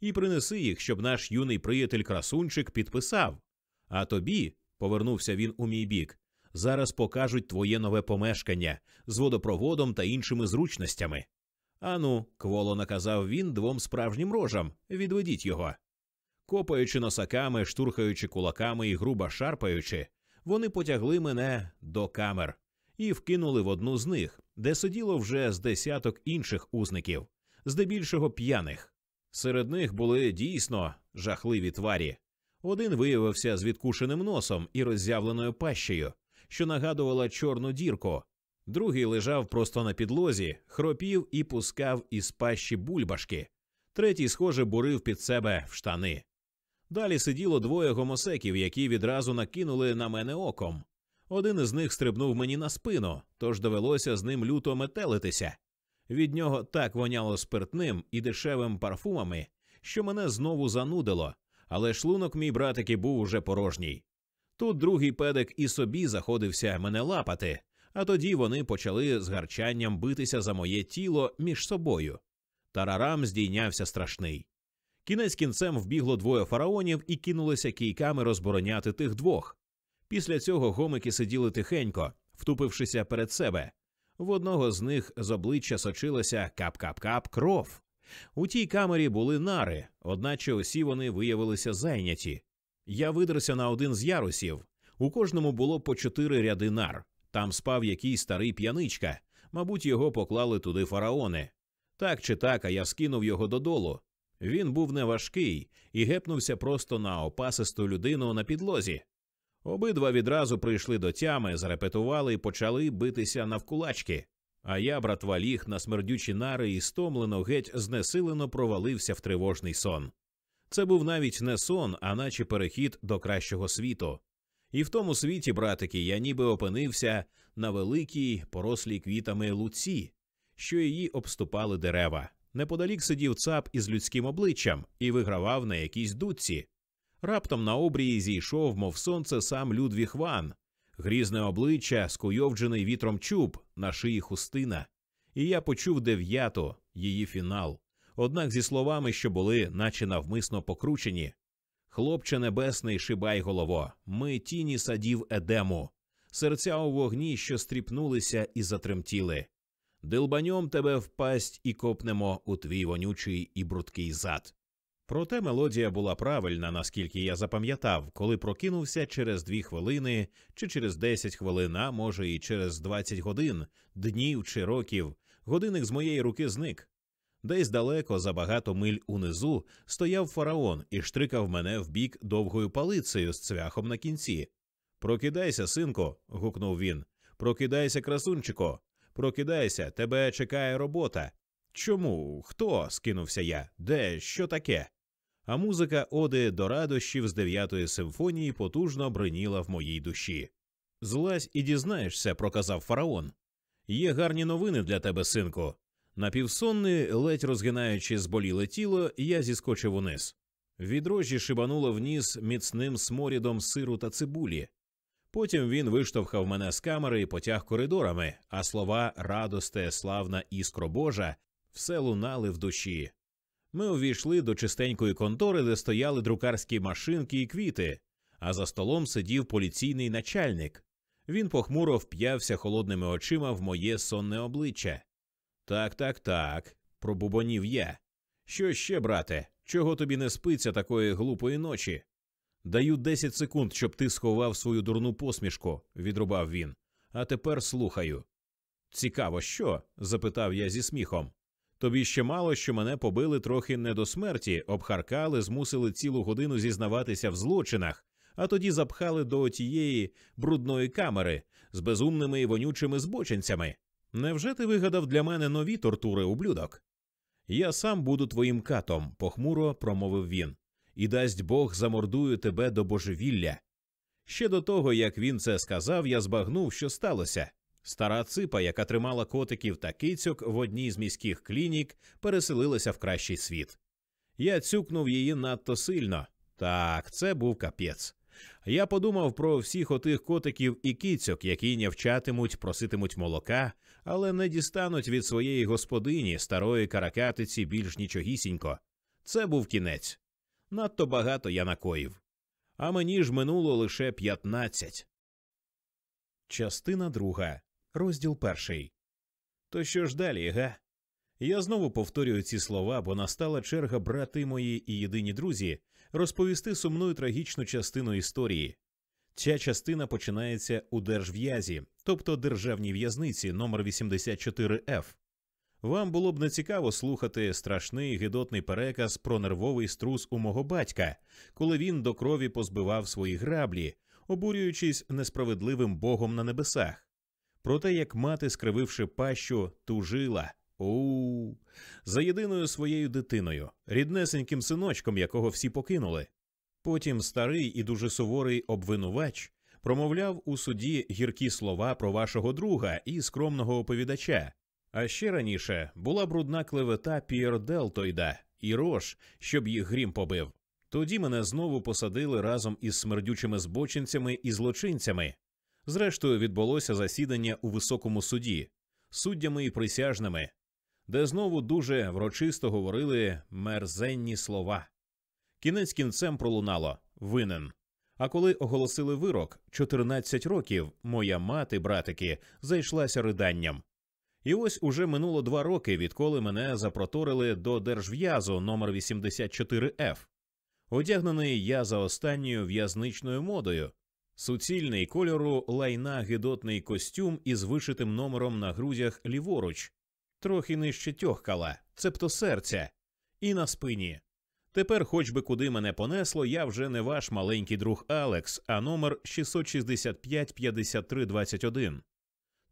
і принеси їх, щоб наш юний приятель красунчик підписав. А тобі, повернувся він у мій бік, зараз покажуть твоє нове помешкання з водопроводом та іншими зручностями. Ану, кволо наказав він двом справжнім рожам відведіть його. Копаючи носаками, штурхаючи кулаками і грубо шарпаючи, вони потягли мене до камер і вкинули в одну з них, де сиділо вже з десяток інших узників, здебільшого п'яних. Серед них були дійсно жахливі тварі. Один виявився з відкушеним носом і роззявленою пащею, що нагадувала чорну дірку. Другий лежав просто на підлозі, хропів і пускав із пащі бульбашки. Третій, схоже, бурив під себе в штани. Далі сиділо двоє гомосеків, які відразу накинули на мене оком. Один із них стрибнув мені на спину, тож довелося з ним люто метелитися. Від нього так воняло спиртним і дешевим парфумами, що мене знову занудило, але шлунок мій братики був уже порожній. Тут другий педик і собі заходився мене лапати, а тоді вони почали з гарчанням битися за моє тіло між собою. Тарарам здійнявся страшний. Кінець кінцем вбігло двоє фараонів і кинулися кійками розбороняти тих двох. Після цього гомики сиділи тихенько, втупившися перед себе. В одного з них з обличчя сочилася кап-кап-кап кров. У тій камері були нари, одначе усі вони виявилися зайняті. Я видерся на один з ярусів. У кожному було по чотири ряди нар. Там спав якийсь старий п'яничка, мабуть, його поклали туди фараони. Так чи так, а я скинув його додолу. Він був неважкий і гепнувся просто на опасисту людину на підлозі. Обидва відразу прийшли до тями, зарепетували і почали битися навкулачки. А я, братва, ліг на смердючі нари і стомлено геть знесилено провалився в тривожний сон. Це був навіть не сон, а наче перехід до кращого світу. І в тому світі, братики, я ніби опинився на великій, порослій квітами луці, що її обступали дерева. Неподалік сидів цап із людським обличчям і вигравав на якійсь дудці. Раптом на обрії зійшов, мов сонце, сам Людвіг Ван, грізне обличчя, скуйовджений вітром чуб, на шиї хустина. І я почув дев'яту, її фінал, однак зі словами, що були, наче навмисно покручені. Хлопче небесний, шибай голово, ми тіні садів едему, серця у вогні, що стріпнулися і затремтіли. Дилбаньом тебе впасть і копнемо у твій вонючий і брудкий зад. Проте мелодія була правильна, наскільки я запам'ятав, коли прокинувся через дві хвилини, чи через десять хвилин, а може, і через двадцять годин, днів чи років, годинник з моєї руки зник. Десь далеко, за багато миль унизу, стояв фараон і штрикав мене в бік довгою палицею з цвяхом на кінці. Прокидайся, синку. гукнув він. Прокидайся, красунчико. Прокидайся, тебе чекає робота. Чому? Хто? скинувся я. Де? Що таке? А музика оди до радощів з дев'ятої симфонії потужно бриніла в моїй душі. Злазь і дізнаєшся, проказав фараон. Є гарні новини для тебе, синку. Напівсонний, ледь розгинаючи зболіле тіло, я зіскочив униз. Відрожі шибануло вниз міцним сморідом сиру та цибулі. Потім він виштовхав мене з камери і потяг коридорами, а слова радосте, славна іскро Божа все лунали в душі. Ми увійшли до чистенької контори, де стояли друкарські машинки і квіти, а за столом сидів поліційний начальник. Він похмуро вп'явся холодними очима в моє сонне обличчя. Так, так, так, пробубонів я. Що ще, брате, чого тобі не спиться такої глупої ночі? Даю десять секунд, щоб ти сховав свою дурну посмішку, відрубав він. А тепер слухаю. Цікаво, що? запитав я зі сміхом. Тобі ще мало, що мене побили трохи не до смерті, обхаркали, змусили цілу годину зізнаватися в злочинах, а тоді запхали до тієї брудної камери з безумними і вонючими збочинцями. Невже ти вигадав для мене нові тортури, ублюдок? Я сам буду твоїм катом, похмуро промовив він, і дасть Бог замордую тебе до божевілля. Ще до того, як він це сказав, я збагнув, що сталося. Стара ципа, яка тримала котиків та кицьок в одній з міських клінік, переселилася в кращий світ. Я цюкнув її надто сильно. Так, це був капець. Я подумав про всіх отих котиків і кицьок, які нявчатимуть, проситимуть молока, але не дістануть від своєї господині старої каракатиці більш нічогісінько. Це був кінець. Надто багато я накоїв. А мені ж минуло лише п'ятнадцять. Частина друга, розділ перший. То що ж далі, га? Я знову повторюю ці слова, бо настала черга брати мої і єдині друзі розповісти сумну і трагічну частину історії. Ця частина починається у держв'язі, тобто державній в'язниці номер 84 f Вам було б нецікаво слухати страшний гидотний переказ про нервовий струс у мого батька, коли він до крові позбивав свої граблі, обурюючись несправедливим богом на небесах. Про те, як мати, скрививши пащу, тужила. У за єдиною своєю дитиною, ріднесеньким синочком, якого всі покинули. Потім старий і дуже суворий обвинувач промовляв у суді гіркі слова про вашого друга і скромного оповідача. А ще раніше була брудна клевета Піер Делтойда і Рош, щоб їх грім побив. Тоді мене знову посадили разом із смердючими збочинцями і злочинцями. Зрештою, відбулося засідання у високому суді, суддями і присяжними, де знову дуже врочисто говорили мерзенні слова. Кінець кінцем пролунало винен. А коли оголосили вирок 14 років, моя мати, братики, зайшлася риданням. І ось уже минуло два роки, відколи мене запроторили до держв'язу номер 84 f Одягнений я за останньою в'язничною модою, суцільний кольору лайна гидотний костюм із вишитим номером на грудях ліворуч, трохи нижче тьохкала, цебто серця, і на спині. Тепер, хоч би куди мене понесло, я вже не ваш маленький друг Алекс, а номер 665 53 21.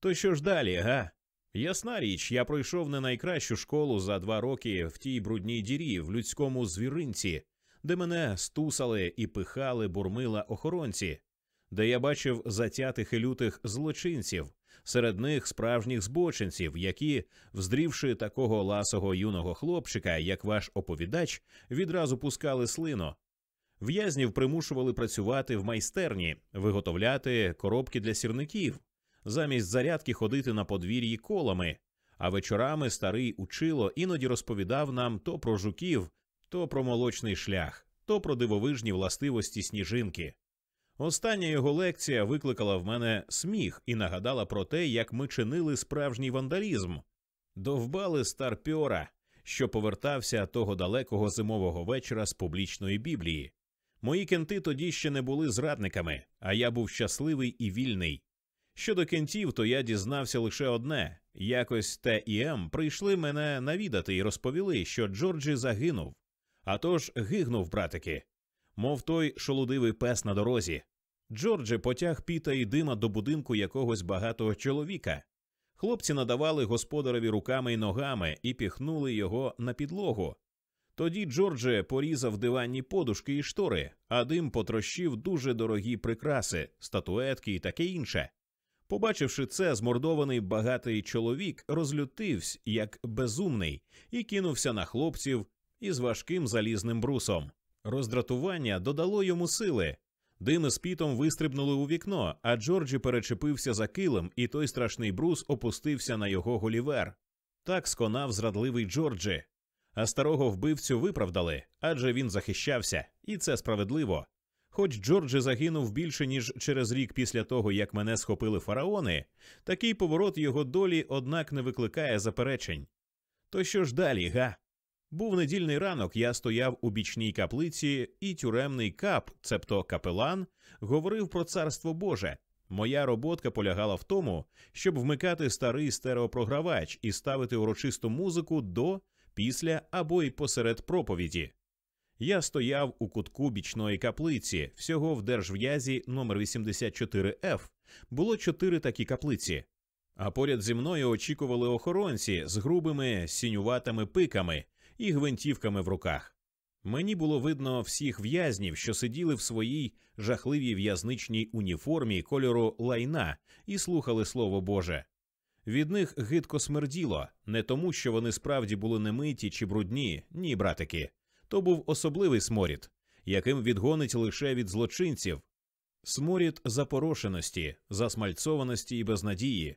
То що ж далі, га? Ясна річ, я пройшов не найкращу школу за два роки в тій брудній дірі, в людському звіринці, де мене стусали і пихали бурмила охоронці, де я бачив затятих і лютих злочинців, серед них справжніх збочинців, які, вздрівши такого ласого юного хлопчика, як ваш оповідач, відразу пускали слину. В'язнів примушували працювати в майстерні, виготовляти коробки для сірників, замість зарядки ходити на подвір'ї колами. А вечорами старий учило іноді розповідав нам то про жуків, то про молочний шлях, то про дивовижні властивості сніжинки. Остання його лекція викликала в мене сміх і нагадала про те, як ми чинили справжній вандалізм, довбали старпьора, що повертався того далекого зимового вечора з публічної біблії. Мої кенти тоді ще не були зрадниками, а я був щасливий і вільний. Щодо кентів, то я дізнався лише одне якось Т і М прийшли мене навідати і розповіли, що Джорджі загинув. А тож гигнув, братики мов той шолудивий пес на дорозі. Джордже потяг піта і дима до будинку якогось багатого чоловіка. Хлопці надавали господареві руками й ногами і піхнули його на підлогу. Тоді Джордже порізав диванні подушки і штори, а дим потрощив дуже дорогі прикраси, статуетки і таке інше. Побачивши це, змордований багатий чоловік розлютився, як безумний, і кинувся на хлопців із важким залізним брусом. Роздратування додало йому сили. Дим із Пітом вистрибнули у вікно, а Джорджі перечепився за килим, і той страшний брус опустився на його голівер. Так сконав зрадливий Джорджі. А старого вбивцю виправдали, адже він захищався, і це справедливо. Хоч Джорджі загинув більше ніж через рік після того, як мене схопили фараони, такий поворот його долі, однак, не викликає заперечень. То що ж далі, га? Був недільний ранок, я стояв у бічній каплиці, і тюремний кап, цебто капелан, говорив про царство Боже. Моя роботка полягала в тому, щоб вмикати старий стереопрогравач і ставити урочисту музику до, після або й посеред проповіді. Я стояв у кутку бічної каплиці, всього в держв'язі номер 84 f було чотири такі каплиці. А поряд зі мною очікували охоронці з грубими сінюватими пиками і гвинтівками в руках. Мені було видно всіх в'язнів, що сиділи в своїй жахливій в'язничній уніформі кольору лайна і слухали Слово Боже. Від них гидко смерділо, не тому, що вони справді були немиті чи брудні, ні, братики. То був особливий сморід, яким відгонить лише від злочинців, сморід запорошеності, засмальцованості і безнадії.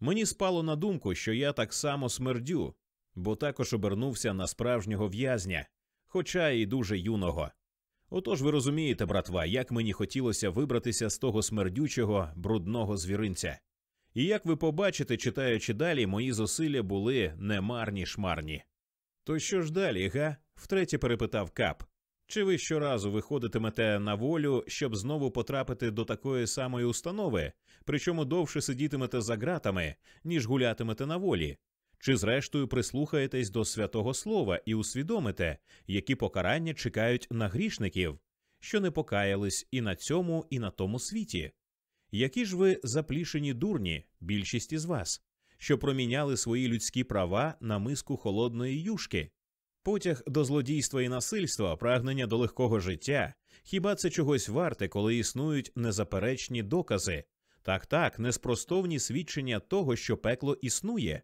Мені спало на думку, що я так само смердю, бо також обернувся на справжнього в'язня, хоча й дуже юного. Отож ви розумієте, братва, як мені хотілося вибратися з того смердючого, брудного звіринця. І як ви побачите, читаючи далі, мої зусилля були не марні шмарні. То що ж далі, га? втретє перепитав кап. Чи ви щоразу виходитимете на волю, щоб знову потрапити до такої самої установи, причому довше сидітимете за ґратами, ніж гулятимете на волі? Чи зрештою прислухаєтесь до святого слова і усвідомите, які покарання чекають на грішників, що не покаялись і на цьому, і на тому світі? Які ж ви заплішені дурні, більшість із вас, що проміняли свої людські права на миску холодної юшки? Потяг до злодійства і насильства, прагнення до легкого життя, хіба це чогось варте, коли існують незаперечні докази? Так, так, неспростовні свідчення того, що пекло існує.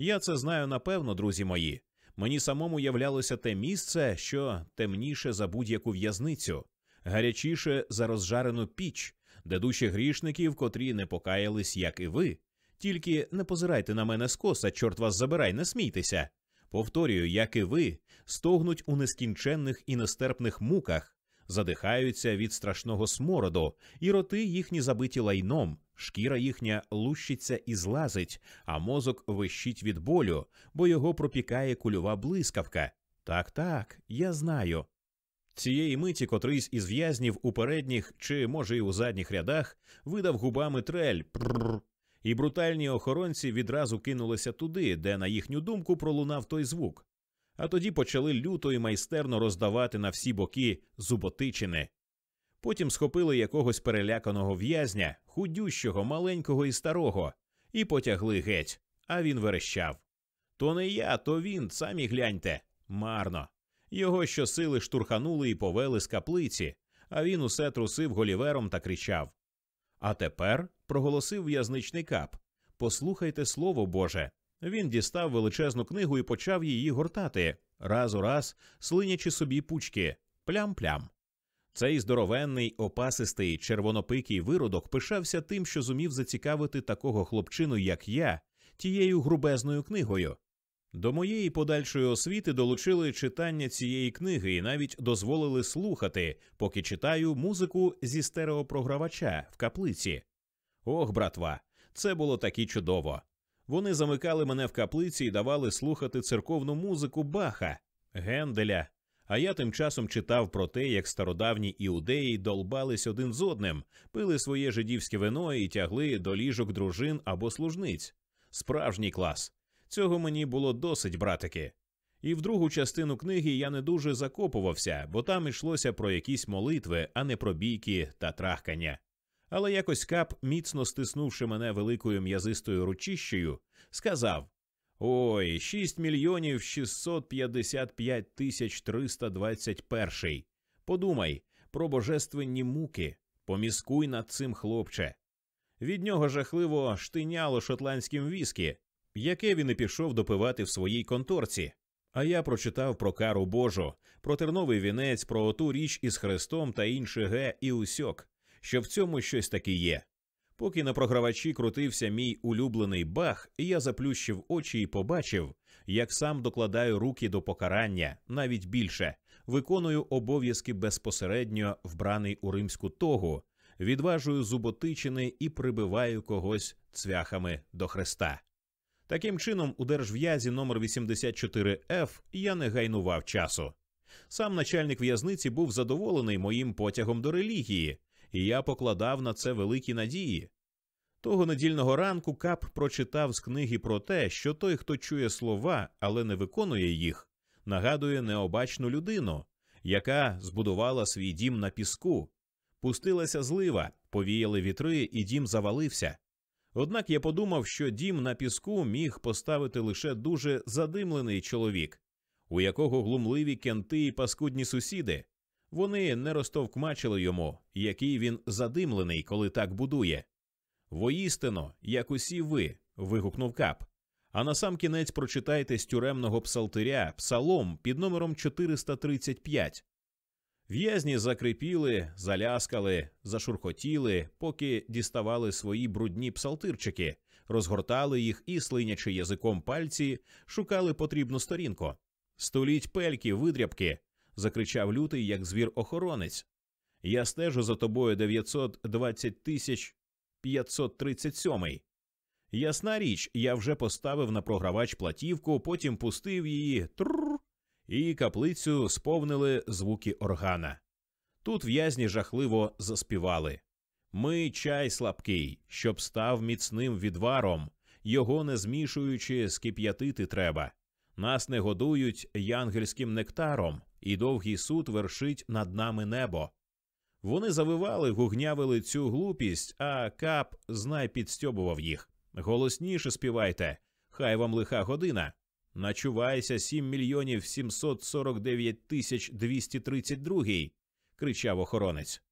Я це знаю напевно, друзі мої. Мені самому являлося те місце, що темніше за будь-яку в'язницю, гарячіше за розжарену піч, де душі грішників, котрі не покаялись, як і ви. Тільки не позирайте на мене скоса, чорт вас забирай, не смійтеся. Повторюю, як і ви, стогнуть у нескінченних і нестерпних муках, задихаються від страшного смороду, і роти їхні забиті лайном, шкіра їхня лущиться і злазить, а мозок вищить від болю, бо його пропікає кульова блискавка. Так, так, я знаю. Цієї миті котрийсь із в'язнів у передніх чи, може, й у задніх рядах видав губами трель прррр, і брутальні охоронці відразу кинулися туди, де, на їхню думку, пролунав той звук. А тоді почали люто і майстерно роздавати на всі боки зуботичини. Потім схопили якогось переляканого в'язня, худющого, маленького і старого, і потягли геть, а він верещав. То не я, то він, самі гляньте. Марно. Його щосили штурханули і повели з каплиці, а він усе трусив голівером та кричав. А тепер, проголосив в'язничний кап, послухайте слово Боже. Він дістав величезну книгу і почав її гортати, раз у раз слинячи собі пучки, плям-плям. Цей здоровенний, опасистий, червонопикий виродок пишався тим, що зумів зацікавити такого хлопчину, як я, тією грубезною книгою. До моєї подальшої освіти долучили читання цієї книги і навіть дозволили слухати, поки читаю музику зі стереопрогравача в каплиці. Ох, братва, це було таки чудово. Вони замикали мене в каплиці і давали слухати церковну музику Баха, Генделя. А я тим часом читав про те, як стародавні іудеї долбались один з одним, пили своє жидівське вино і тягли до ліжок дружин або служниць. Справжній клас. Цього мені було досить, братики. І в другу частину книги я не дуже закопувався, бо там йшлося про якісь молитви, а не про бійки та трахкання. Але якось кап, міцно стиснувши мене великою м'язистою ручищею, сказав Ой, 6 мільйонів 655 тисяч 321. Подумай про божественні муки, поміскуй над цим хлопче. Від нього жахливо штиняло шотландським віскі, яке він і пішов допивати в своїй конторці. А я прочитав про кару Божу, про терновий вінець, про оту річ із Христом та інше ге і усьок, що в цьому щось таке є. Поки на програвачі крутився мій улюблений бах, я заплющив очі і побачив, як сам докладаю руки до покарання, навіть більше, виконую обов'язки безпосередньо вбраний у римську тогу, відважую зуботичини і прибиваю когось цвяхами до хреста. Таким чином, у держв'язі номер 84 ф я не гайнував часу. Сам начальник в'язниці був задоволений моїм потягом до релігії, і я покладав на це великі надії. Того недільного ранку кап прочитав з книги про те, що той, хто чує слова, але не виконує їх, нагадує необачну людину, яка збудувала свій дім на піску. Пустилася злива, повіяли вітри, і дім завалився. Однак я подумав, що дім на піску міг поставити лише дуже задимлений чоловік, у якого глумливі кенти і паскудні сусіди. Вони не розтовкмачили йому, який він задимлений, коли так будує. Воістину, як усі ви. вигукнув кап. А на сам кінець прочитайте з тюремного псалтиря псалом під номером 435. В'язні закрипіли, заляскали, зашурхотіли, поки діставали свої брудні псалтирчики, розгортали їх і, слинячи язиком пальці, шукали потрібну сторінку. Століть пельки, видрябки, закричав лютий, як звір охоронець. Я стежу за тобою 920 тисяч 537. Ясна річ, я вже поставив на програвач платівку, потім пустив її трррр, і каплицю сповнили звуки органа. Тут в'язні жахливо заспівали. Ми чай слабкий, щоб став міцним відваром, його не змішуючи, скип'ятити треба. Нас не годують янгельським нектаром, і довгий суд вершить над нами небо. Вони завивали, гугнявили цю глупість, а кап знай підстьобував їх. Голосніше співайте, хай вам лиха година. Начувайся, сім мільйонів сімсот сорок дев'ять тисяч двісті тридцять другий, кричав охоронець.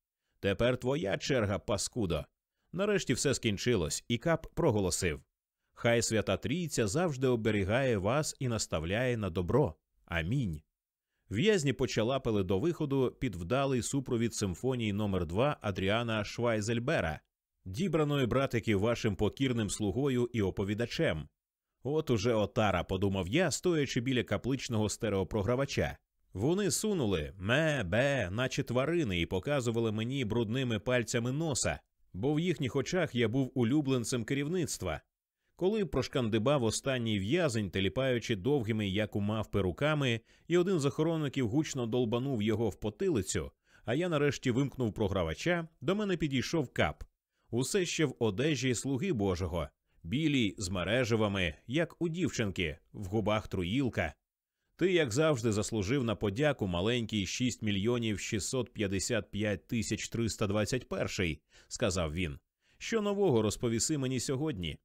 Тепер твоя черга, паскудо. Нарешті все скінчилось, і кап проголосив Хай свята трійця завжди оберігає вас і наставляє на добро. Амінь. В'язні почалапили до виходу під вдалий супровід симфонії номер 2 Адріана Швайзельбера, дібраної братики вашим покірним слугою і оповідачем. От уже отара, подумав я, стоячи біля капличного стереопрогравача. Вони сунули ме, бе, наче тварини, і показували мені брудними пальцями носа, бо в їхніх очах я був улюбленцем керівництва. Коли прошкандибав останній в'язень, теліпаючи довгими, як у мавпи, руками, і один з охоронників гучно долбанув його в потилицю, а я нарешті вимкнув програвача, до мене підійшов кап. Усе ще в одежі слуги Божого, білій з мереживами, як у дівчинки, в губах труїлка. Ти, як завжди, заслужив на подяку маленький 6 мільйонів 655 тисяч 321, сказав він. Що нового розповіси мені сьогодні?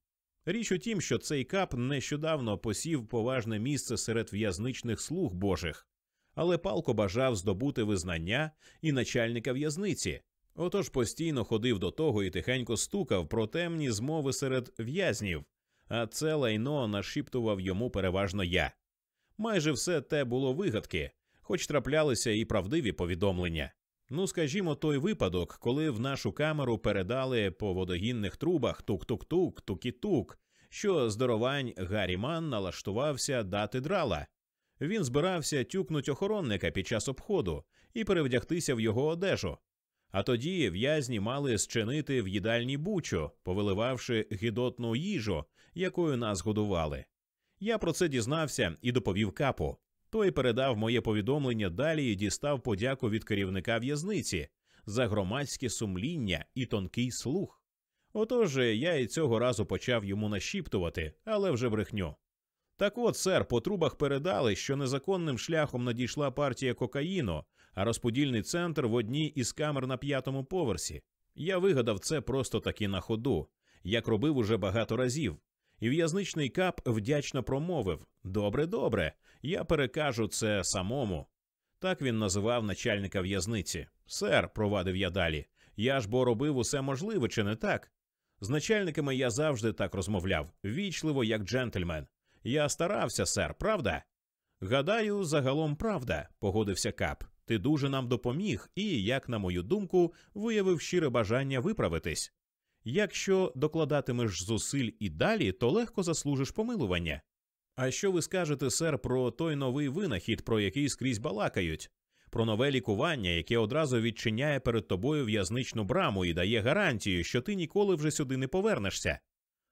Річ у тім, що цей кап нещодавно посів поважне місце серед в'язничних слуг божих, але палко бажав здобути визнання і начальника в'язниці. Отож постійно ходив до того і тихенько стукав про темні змови серед в'язнів, а це лайно нашіптував йому переважно я. Майже все те було вигадки, хоч траплялися і правдиві повідомлення. Ну, скажімо, той випадок, коли в нашу камеру передали по водогінних трубах тук-тук-тук, тук-і-тук, що здоровань Гаррі Ман налаштувався дати драла. Він збирався тюкнуть охоронника під час обходу і перевдягтися в його одежу. А тоді в'язні мали зчинити в їдальні бучу, повиливавши гідотну їжу, якою нас годували. Я про це дізнався і доповів капу. Той передав моє повідомлення далі і дістав подяку від керівника в'язниці за громадське сумління і тонкий слух. Отож я і цього разу почав йому нашіптувати, але вже брехню. Так от, сер, по трубах передали, що незаконним шляхом надійшла партія кокаїну, а розподільний центр в одній із камер на п'ятому поверсі. Я вигадав це просто таки на ходу, як робив уже багато разів. І в'язничний кап вдячно промовив Добре, добре, я перекажу це самому. Так він називав начальника в'язниці. Сер, провадив я далі. Я ж бо робив усе можливе, чи не так? З начальниками я завжди так розмовляв, вічливо, як джентльмен. Я старався, сер, правда? Гадаю, загалом правда, погодився кап. Ти дуже нам допоміг і, як на мою думку, виявив щире бажання виправитись. Якщо докладатимеш зусиль і далі, то легко заслужиш помилування. А що ви скажете, сер, про той новий винахід, про який скрізь балакають, про нове лікування, яке одразу відчиняє перед тобою в'язничну браму і дає гарантію, що ти ніколи вже сюди не повернешся?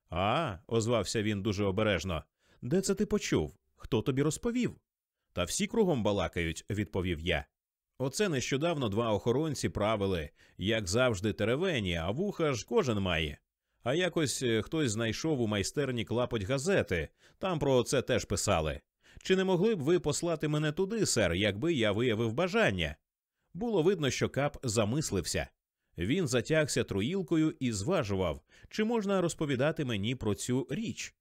А, озвався він дуже обережно. Де це ти почув? Хто тобі розповів? Та всі кругом балакають, відповів я. Оце нещодавно два охоронці правили, як завжди, теревені, а вуха ж кожен має. А якось е, хтось знайшов у майстерні клапоть газети, там про це теж писали. Чи не могли б ви послати мене туди, сер, якби я виявив бажання? Було видно, що кап замислився. Він затягся труїлкою і зважував, чи можна розповідати мені про цю річ.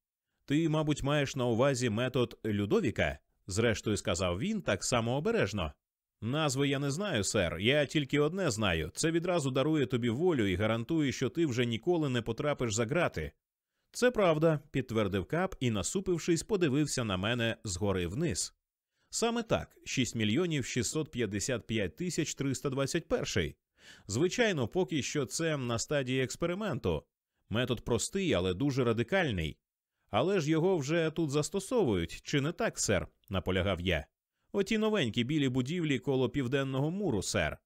Ти, мабуть, маєш на увазі метод Людовіка, зрештою сказав він так само обережно. Назви я не знаю, сер. Я тільки одне знаю. Це відразу дарує тобі волю і гарантує, що ти вже ніколи не потрапиш за грати. Це правда, підтвердив кап і, насупившись, подивився на мене згори вниз. Саме так, 6 мільйонів 655 тисяч 321. Звичайно, поки що це на стадії експерименту. Метод простий, але дуже радикальний. Але ж його вже тут застосовують, чи не так, сер? наполягав я. Оті новенькі білі будівлі коло південного муру, сер.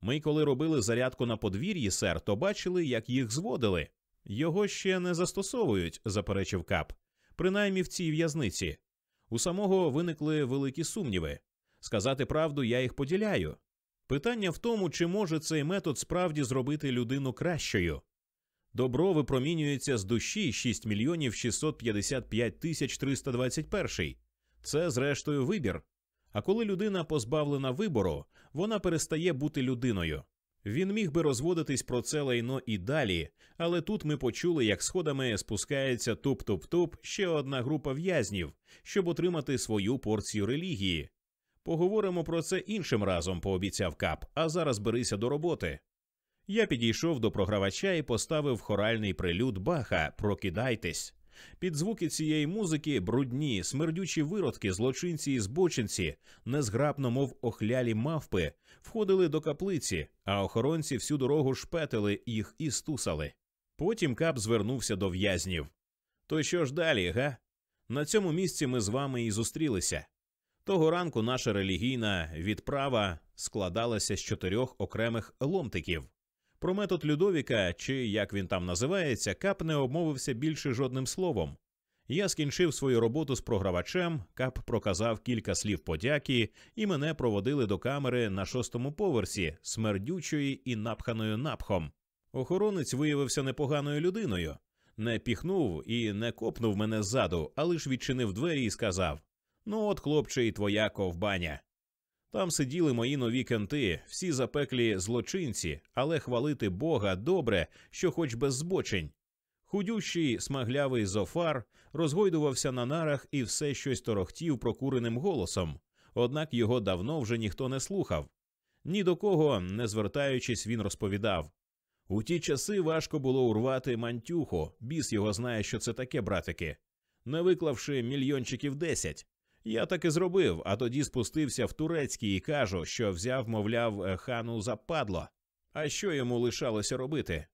Ми, коли робили зарядку на подвір'ї, сер, то бачили, як їх зводили. Його ще не застосовують, заперечив кап, принаймні в цій в'язниці. У самого виникли великі сумніви. Сказати правду, я їх поділяю. Питання в тому, чи може цей метод справді зробити людину кращою. Добро випромінюється з душі 6 мільйонів 655 тисяч 321. Це, зрештою, вибір. А коли людина позбавлена вибору, вона перестає бути людиною. Він міг би розводитись про це лайно і далі, але тут ми почули, як сходами спускається туп-туп-туп ще одна група в'язнів, щоб отримати свою порцію релігії. Поговоримо про це іншим разом, пообіцяв кап, а зараз берися до роботи. Я підійшов до програвача і поставив хоральний прилюд Баха Прокидайтесь. Під звуки цієї музики брудні, смердючі виродки, злочинці і збочинці, незграбно, мов охлялі мавпи, входили до каплиці, а охоронці всю дорогу шпетили їх і стусали. Потім кап звернувся до в'язнів. То що ж далі, га? На цьому місці ми з вами і зустрілися. Того ранку наша релігійна відправа складалася з чотирьох окремих ломтиків. Про метод Людовіка, чи як він там називається, Кап не обмовився більше жодним словом. Я скінчив свою роботу з програвачем, Кап проказав кілька слів подяки, і мене проводили до камери на шостому поверсі, смердючої і напханою напхом. Охоронець виявився непоганою людиною, не піхнув і не копнув мене ззаду, а лиш відчинив двері і сказав: Ну, от, хлопче, і твоя ковбаня. Там сиділи мої нові кенти, всі запеклі злочинці, але хвалити Бога добре, що хоч без збочень. Худющий, смаглявий зофар розгойдувався на нарах і все щось торохтів прокуреним голосом, однак його давно вже ніхто не слухав. Ні до кого, не звертаючись, він розповідав. У ті часи важко було урвати мантюху, біс його знає, що це таке, братики, не виклавши мільйончиків десять. Я так і зробив, а тоді спустився в турецький і кажу, що взяв, мовляв, хану западло. А що йому лишалося робити?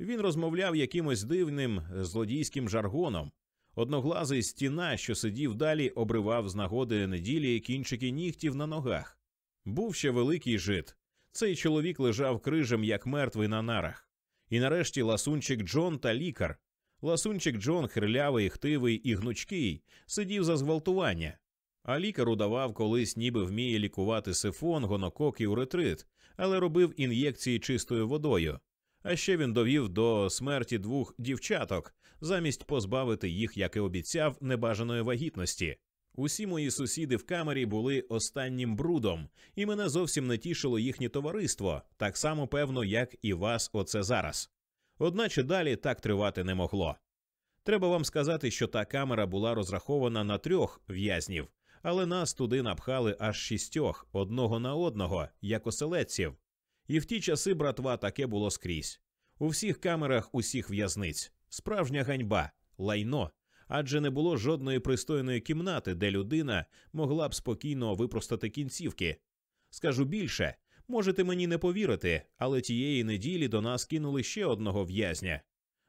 Він розмовляв якимось дивним злодійським жаргоном. Одноглазий стіна, що сидів далі, обривав з нагоди неділі кінчики нігтів на ногах. Був ще великий жит. Цей чоловік лежав крижем, як мертвий на нарах. І нарешті ласунчик Джон та лікар. Ласунчик Джон, хирлявий, хтивий і гнучкий, сидів за зґвалтування. А лікар удавав колись, ніби вміє лікувати сифон, гонокок і уретрит, але робив ін'єкції чистою водою. А ще він довів до смерті двох дівчаток, замість позбавити їх, як і обіцяв, небажаної вагітності. Усі мої сусіди в камері були останнім брудом, і мене зовсім не тішило їхнє товариство, так само певно, як і вас оце зараз. Одначе далі так тривати не могло. Треба вам сказати, що та камера була розрахована на трьох в'язнів, але нас туди напхали аж шістьох, одного на одного, як оселедців. І в ті часи, братва, таке було скрізь. У всіх камерах усіх в'язниць. Справжня ганьба, лайно. Адже не було жодної пристойної кімнати, де людина могла б спокійно випростати кінцівки. Скажу більше, можете мені не повірити, але тієї неділі до нас кинули ще одного в'язня.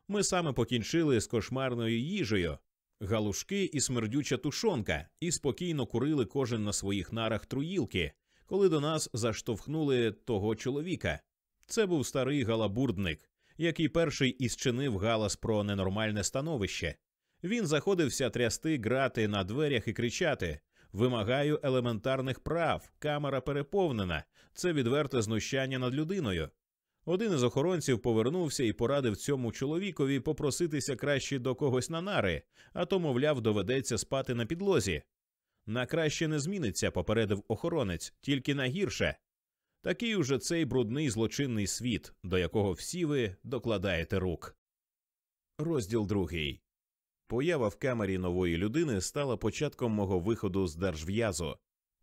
Ми саме покінчили з кошмарною їжею, галушки і смердюча тушонка, і спокійно курили кожен на своїх нарах труїлки, коли до нас заштовхнули того чоловіка. Це був старий галабурдник, який перший і зчинив галас про ненормальне становище. Він заходився трясти грати на дверях і кричати Вимагаю елементарних прав, камера переповнена, це відверте знущання над людиною. Один із охоронців повернувся і порадив цьому чоловікові попроситися краще до когось на нари, а то, мовляв, доведеться спати на підлозі. На краще не зміниться, попередив охоронець, тільки на гірше. Такий уже цей брудний злочинний світ, до якого всі ви докладаєте рук. Розділ другий. Поява в камері нової людини стала початком мого виходу з держв'язу.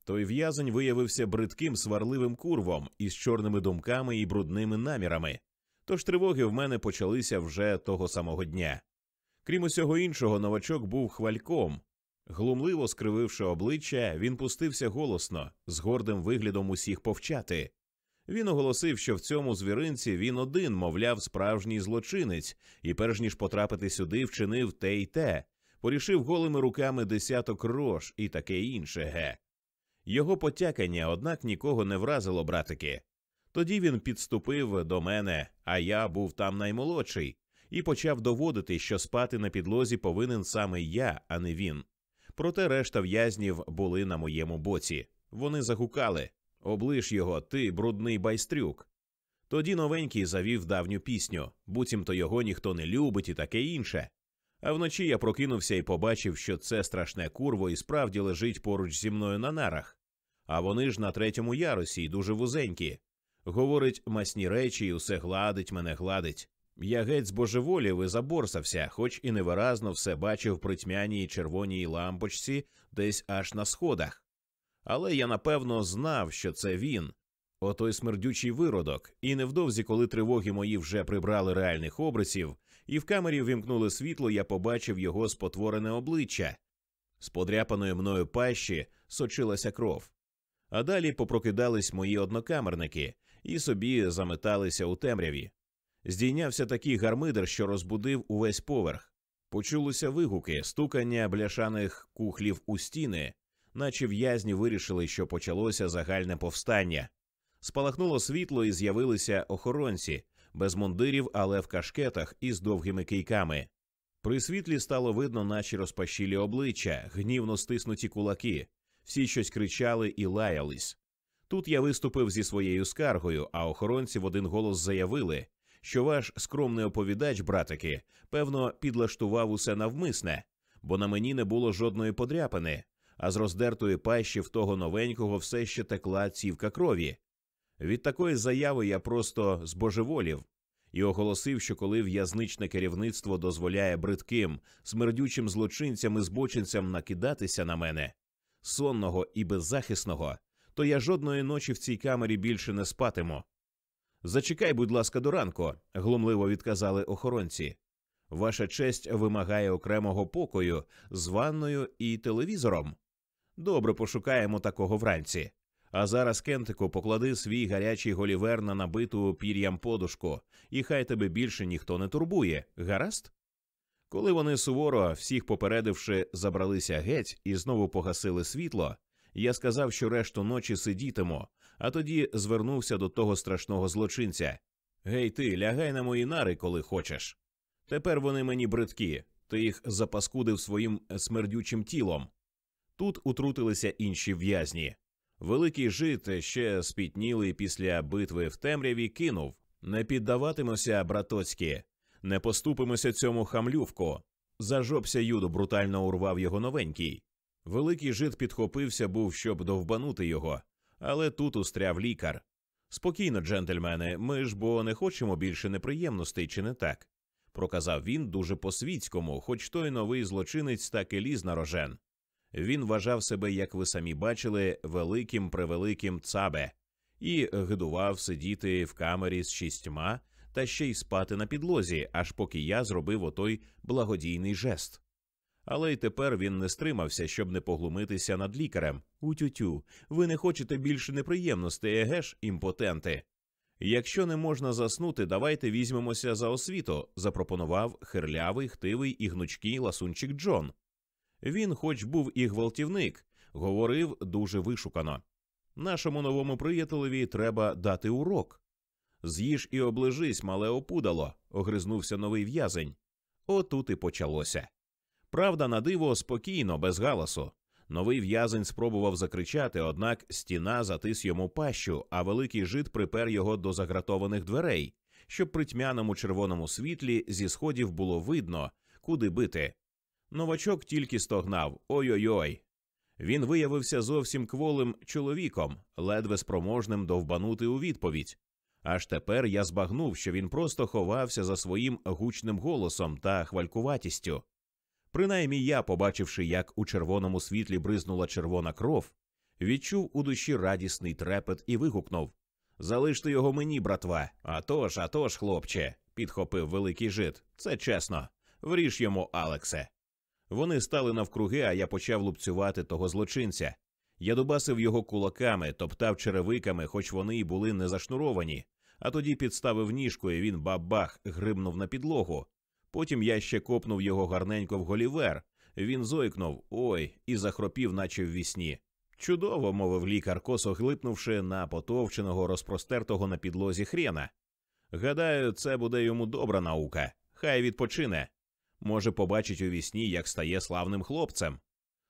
Той в'язень виявився бридким сварливим курвом із чорними думками і брудними намірами. Тож тривоги в мене почалися вже того самого дня. Крім усього іншого, новачок був хвальком. Глумливо скрививши обличчя, він пустився голосно, з гордим виглядом усіх повчати. Він оголосив, що в цьому звіринці він один, мовляв, справжній злочинець, і, перш ніж потрапити сюди, вчинив те й те, порішив голими руками десяток рож і таке інше ге. Його потякання, однак, нікого не вразило, братики. Тоді він підступив до мене, а я був там наймолодший, і почав доводити, що спати на підлозі повинен саме я, а не він. Проте решта в'язнів були на моєму боці. Вони загукали облиш його, ти брудний байстрюк. Тоді новенький завів давню пісню, буцімто його ніхто не любить і таке інше. А вночі я прокинувся і побачив, що це страшне курво і справді лежить поруч зі мною на нарах. А вони ж на третьому ярусі й дуже вузенькі. Говорить масні речі і усе гладить мене гладить. Я геть збожеволів і заборсався, хоч і невиразно все бачив при тьмяній червоній лампочці десь аж на сходах. Але я напевно знав, що це він, отой смердючий виродок, і невдовзі, коли тривоги мої вже прибрали реальних обрисів, і в камері вімкнули світло, я побачив його спотворене обличчя. З подряпаної мною пащі сочилася кров. А далі попрокидались мої однокамерники і собі заметалися у темряві. Здійнявся такий гармидер, що розбудив увесь поверх. Почулися вигуки, стукання бляшаних кухлів у стіни, наче в'язні вирішили, що почалося загальне повстання. Спалахнуло світло і з'явилися охоронці, без мундирів, але в кашкетах із довгими кийками. При світлі стало видно наші розпашілі обличчя, гнівно стиснуті кулаки, всі щось кричали і лаялись. Тут я виступив зі своєю скаргою, а охоронці в один голос заявили, що ваш скромний оповідач, братики, певно, підлаштував усе навмисне, бо на мені не було жодної подряпини, а з роздертої пащі в того новенького все ще текла цівка крові. Від такої заяви я просто збожеволів і оголосив, що коли в'язничне керівництво дозволяє бридким, смердючим злочинцям і збочинцям накидатися на мене, сонного і беззахисного, то я жодної ночі в цій камері більше не спатиму. Зачекай, будь ласка, до ранку, глумливо відказали охоронці. Ваша честь вимагає окремого покою з ванною і телевізором. Добре пошукаємо такого вранці. А зараз, Кентику, поклади свій гарячий голівер на набиту пір'ям подушку, і хай тебе більше ніхто не турбує, гаразд? Коли вони суворо, всіх попередивши, забралися геть і знову погасили світло, я сказав, що решту ночі сидітиму, а тоді звернувся до того страшного злочинця Гей, ти, лягай на мої нари, коли хочеш. Тепер вони мені бридкі, ти їх запаскудив своїм смердючим тілом. Тут утрутилися інші в'язні. Великий жит, ще спітнілий після битви в темряві, кинув не піддаватимося, братоцькі, не поступимося цьому хамлювку. Зажобся юду брутально урвав його новенький. Великий жит підхопився був, щоб довбанути його, але тут устряв лікар. Спокійно, джентльмени, ми ж бо не хочемо більше неприємностей, чи не так? проказав він дуже по світському, хоч той новий злочинець так і ліз на рожен. Він вважав себе, як ви самі бачили, великим превеликим цабе, і гидував сидіти в камері з шістьма та ще й спати на підлозі, аж поки я зробив отой благодійний жест. Але й тепер він не стримався, щоб не поглумитися над лікарем. Утютю, ви не хочете більше неприємностей, еге ж, імпотенти. Якщо не можна заснути, давайте візьмемося за освіту, запропонував хирлявий, хтивий і гнучкий ласунчик Джон. Він, хоч був і гвалтівник, говорив дуже вишукано. Нашому новому приятелеві треба дати урок. З'їж і оближись, мале опудало, огризнувся новий в'язень. Отут і почалося. Правда, на диво спокійно, без галасу. Новий в'язень спробував закричати, однак стіна затис йому пащу, а великий жит припер його до загратованих дверей, щоб при тьмяному червоному світлі зі сходів було видно, куди бити. Новачок тільки стогнав ой-ой-ой. Він виявився зовсім кволим чоловіком, ледве спроможним довбанути у відповідь. Аж тепер я збагнув, що він просто ховався за своїм гучним голосом та хвалькуватістю. Принаймні я, побачивши, як у червоному світлі бризнула червона кров, відчув у душі радісний трепет і вигукнув Залиште його мені, братва. «А тож, а тож, хлопче, підхопив великий жит. Це чесно. Вріж йому, Алексе. Вони стали навкруги, а я почав лупцювати того злочинця. Я добасив його кулаками, топтав черевиками, хоч вони й були не зашнуровані, а тоді підставив ніжку, і він бабах гримнув на підлогу. Потім я ще копнув його гарненько в голівер. Він зойкнув ой і захропів, наче в вісні. Чудово, мовив лікар, косо глипнувши на потовченого розпростертого на підлозі хрена. Гадаю, це буде йому добра наука. Хай відпочине. Може, побачить у вісні, як стає славним хлопцем.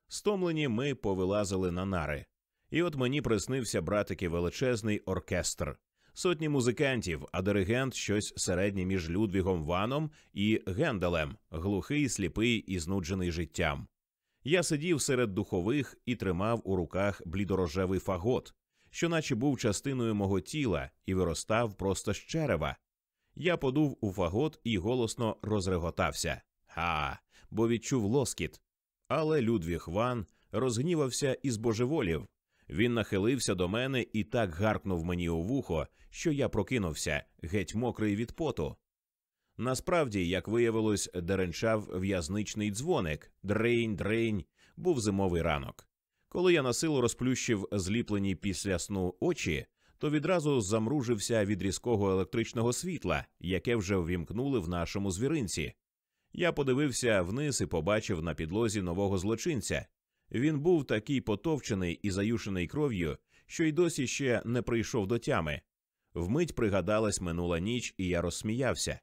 Стомлені ми повилазили на нари. І от мені приснився братики величезний оркестр, сотні музикантів, а диригент щось середнє між Людвігом Ваном і Генделем, глухий, сліпий і знуджений життям. Я сидів серед духових і тримав у руках блідорожевий фагот, що наче був частиною мого тіла і виростав просто з черева. Я подув у фагот і голосно розреготався. Ха, бо відчув лоскіт. Але Людвіг Ван розгнівався і збожеволів. Він нахилився до мене і так гаркнув мені у вухо, що я прокинувся, геть мокрий від поту. Насправді, як виявилось, деренчав в'язничний дзвоник, дрейнь, дрейнь, був зимовий ранок. Коли я на силу розплющив зліплені після сну очі, то відразу замружився від різкого електричного світла, яке вже ввімкнули в нашому звіринці. Я подивився вниз і побачив на підлозі нового злочинця. Він був такий потовчений і заюшений кров'ю, що й досі ще не прийшов до тями. Вмить пригадалась минула ніч, і я розсміявся.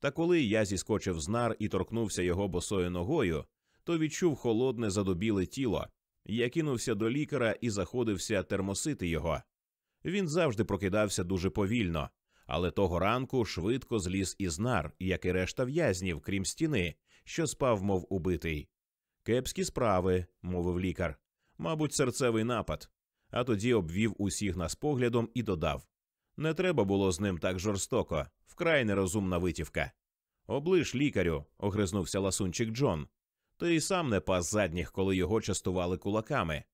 Та коли я зіскочив з нар і торкнувся його босою ногою, то відчув холодне задубіле тіло. Я кинувся до лікаря і заходився термосити його. Він завжди прокидався дуже повільно, але того ранку швидко зліз із нар, як і решта в'язнів, крім стіни, що спав, мов убитий. Кепські справи, мовив лікар. Мабуть, серцевий напад. А тоді обвів усіх нас поглядом і додав не треба було з ним так жорстоко, вкрай нерозумна витівка. Оближ лікарю, огризнувся ласунчик Джон. Ти й сам не пас задніх, коли його частували кулаками.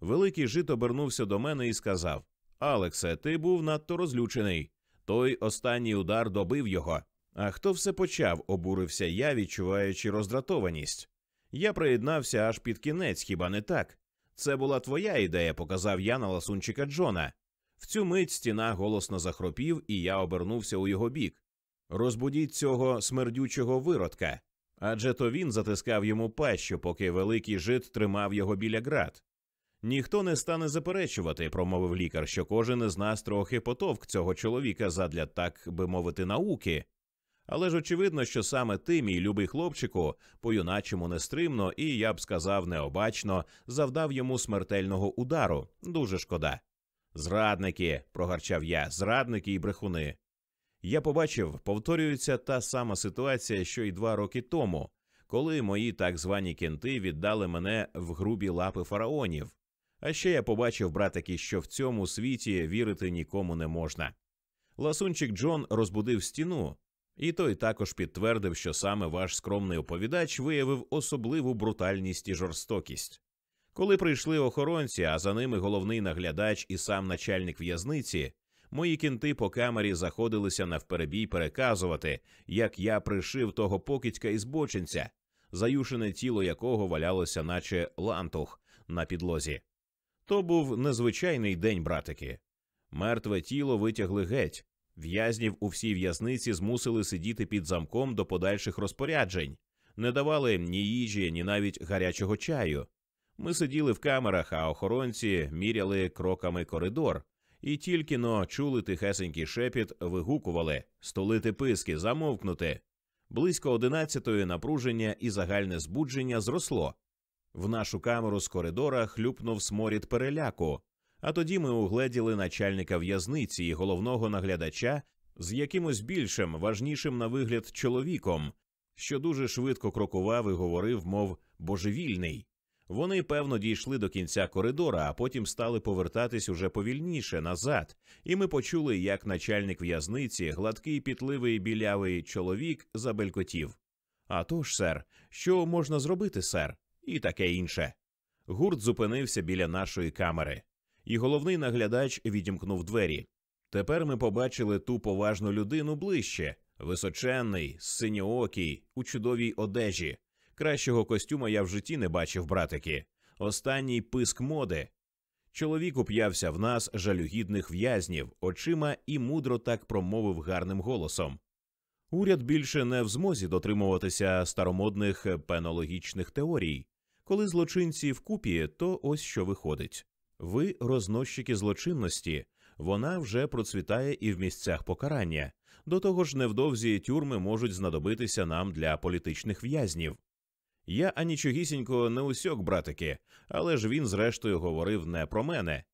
Великий жит обернувся до мене і сказав Алексе, ти був надто розлючений. Той останній удар добив його. А хто все почав, обурився я, відчуваючи роздратованість. Я приєднався аж під кінець, хіба не так? Це була твоя ідея, показав я на ласунчика Джона. В цю мить стіна голосно захропів, і я обернувся у його бік. Розбудіть цього смердючого виродка. Адже то він затискав йому пащу, поки великий жит тримав його біля град. Ніхто не стане заперечувати, промовив лікар, що кожен із нас трохи потовк цього чоловіка задля, так би мовити, науки. Але ж очевидно, що саме ти, мій любий хлопчику, по юначому нестримно і, я б сказав, необачно завдав йому смертельного удару. Дуже шкода. Зрадники, прогарчав я, зрадники і брехуни. Я побачив, повторюється та сама ситуація, що й два роки тому, коли мої так звані кенти віддали мене в грубі лапи фараонів. А ще я побачив, братики, що в цьому світі вірити нікому не можна. Ласунчик Джон розбудив стіну, і той також підтвердив, що саме ваш скромний оповідач виявив особливу брутальність і жорстокість. Коли прийшли охоронці, а за ними головний наглядач і сам начальник в'язниці, мої кінти по камері заходилися навперебій переказувати, як я пришив того покидька із бочинця, заюшене тіло якого валялося, наче лантух на підлозі. То був незвичайний день, братики. Мертве тіло витягли геть, в'язнів у всій в'язниці змусили сидіти під замком до подальших розпоряджень, не давали ні їжі, ні навіть гарячого чаю. Ми сиділи в камерах, а охоронці міряли кроками коридор, і тільки но чули тихесенький шепіт, вигукували столити писки, замовкнути. Близько одинадцятої напруження і загальне збудження зросло. В нашу камеру з коридора хлюпнув сморід переляку, а тоді ми угледіли начальника в'язниці і головного наглядача з якимось більшим, важнішим на вигляд чоловіком, що дуже швидко крокував і говорив, мов божевільний. Вони, певно, дійшли до кінця коридора, а потім стали повертатись уже повільніше назад, і ми почули, як начальник в'язниці, гладкий пітливий білявий чоловік, забелькотів. «А тож, сер, що можна зробити, сер? І таке інше. Гурт зупинився біля нашої камери, і головний наглядач відімкнув двері. Тепер ми побачили ту поважну людину ближче, височенний, синьоокий, у чудовій одежі. Кращого костюма я в житті не бачив, братики. Останній писк моди. Чоловік уп'явся в нас жалюгідних в'язнів, очима і мудро так промовив гарним голосом. Уряд більше не в змозі дотримуватися старомодних пенологічних теорій. Коли злочинці вкупі, то ось що виходить. Ви рознощики злочинності, вона вже процвітає і в місцях покарання. До того ж, невдовзі тюрми можуть знадобитися нам для політичних в'язнів. Я анічогісінько не усьок, братики, але ж він, зрештою, говорив не про мене.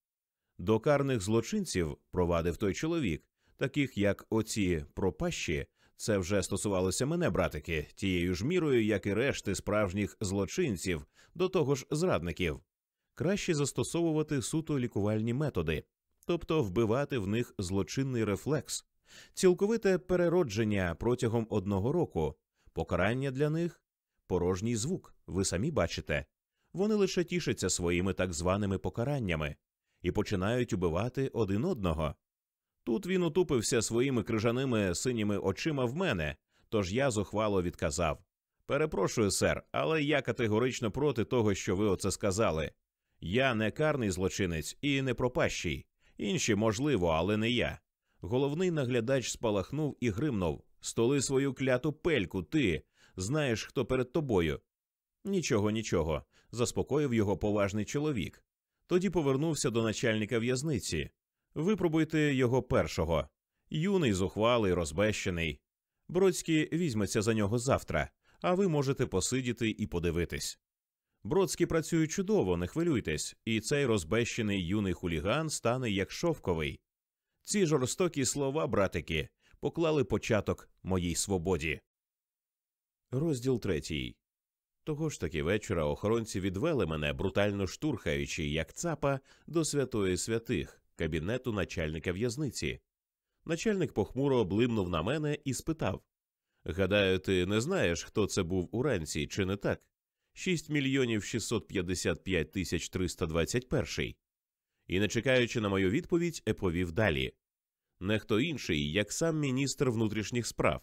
До карних злочинців провадив той чоловік, таких як оці пропащі, це вже стосувалося мене, братики, тією ж мірою, як і решти справжніх злочинців, до того ж зрадників. Краще застосовувати суто лікувальні методи, тобто вбивати в них злочинний рефлекс, цілковите переродження протягом одного року, покарання для них порожній звук, ви самі бачите. Вони лише тішаться своїми так званими покараннями і починають убивати один одного. Тут він утупився своїми крижаними синіми очима в мене, тож я зухвало відказав Перепрошую, сер, але я категорично проти того, що ви оце сказали. Я не карний злочинець і не пропащий. Інші, можливо, але не я. Головний наглядач спалахнув і гримнув Столи свою кляту пельку, ти. Знаєш, хто перед тобою. Нічого, нічого, заспокоїв його поважний чоловік. Тоді повернувся до начальника в'язниці. Випробуйте його першого. Юний, зухвалий, розбещений. Бродський візьметься за нього завтра, а ви можете посидіти і подивитись. Бродський працює чудово, не хвилюйтесь, і цей розбещений юний хуліган стане як шовковий. Ці жорстокі слова, братики, поклали початок моїй свободі. Розділ третій. Того ж таки вечора охоронці відвели мене, брутально штурхаючи, як цапа, до святої святих, кабінету начальника в'язниці. Начальник похмуро блимнув на мене і спитав Гадаю, ти не знаєш, хто це був уранці, чи не так? 6 мільйонів 655 тисяч 321. І, не чекаючи на мою відповідь, еповів далі не хто інший, як сам міністр внутрішніх справ.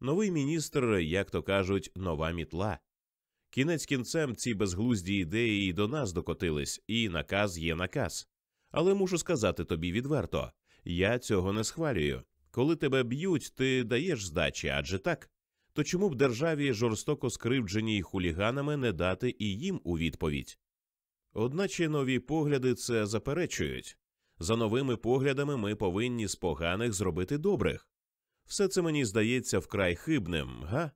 Новий міністр, як то кажуть, нова мітла. Кінець кінцем ці безглузді ідеї і до нас докотились, і наказ є наказ. Але мушу сказати тобі відверто я цього не схвалюю. Коли тебе б'ють, ти даєш здачі, адже так. То чому б державі жорстоко скривдженій хуліганами не дати і їм у відповідь? Одначе нові погляди це заперечують. За новими поглядами ми повинні з поганих зробити добрих. Все це мені здається вкрай хибним, га?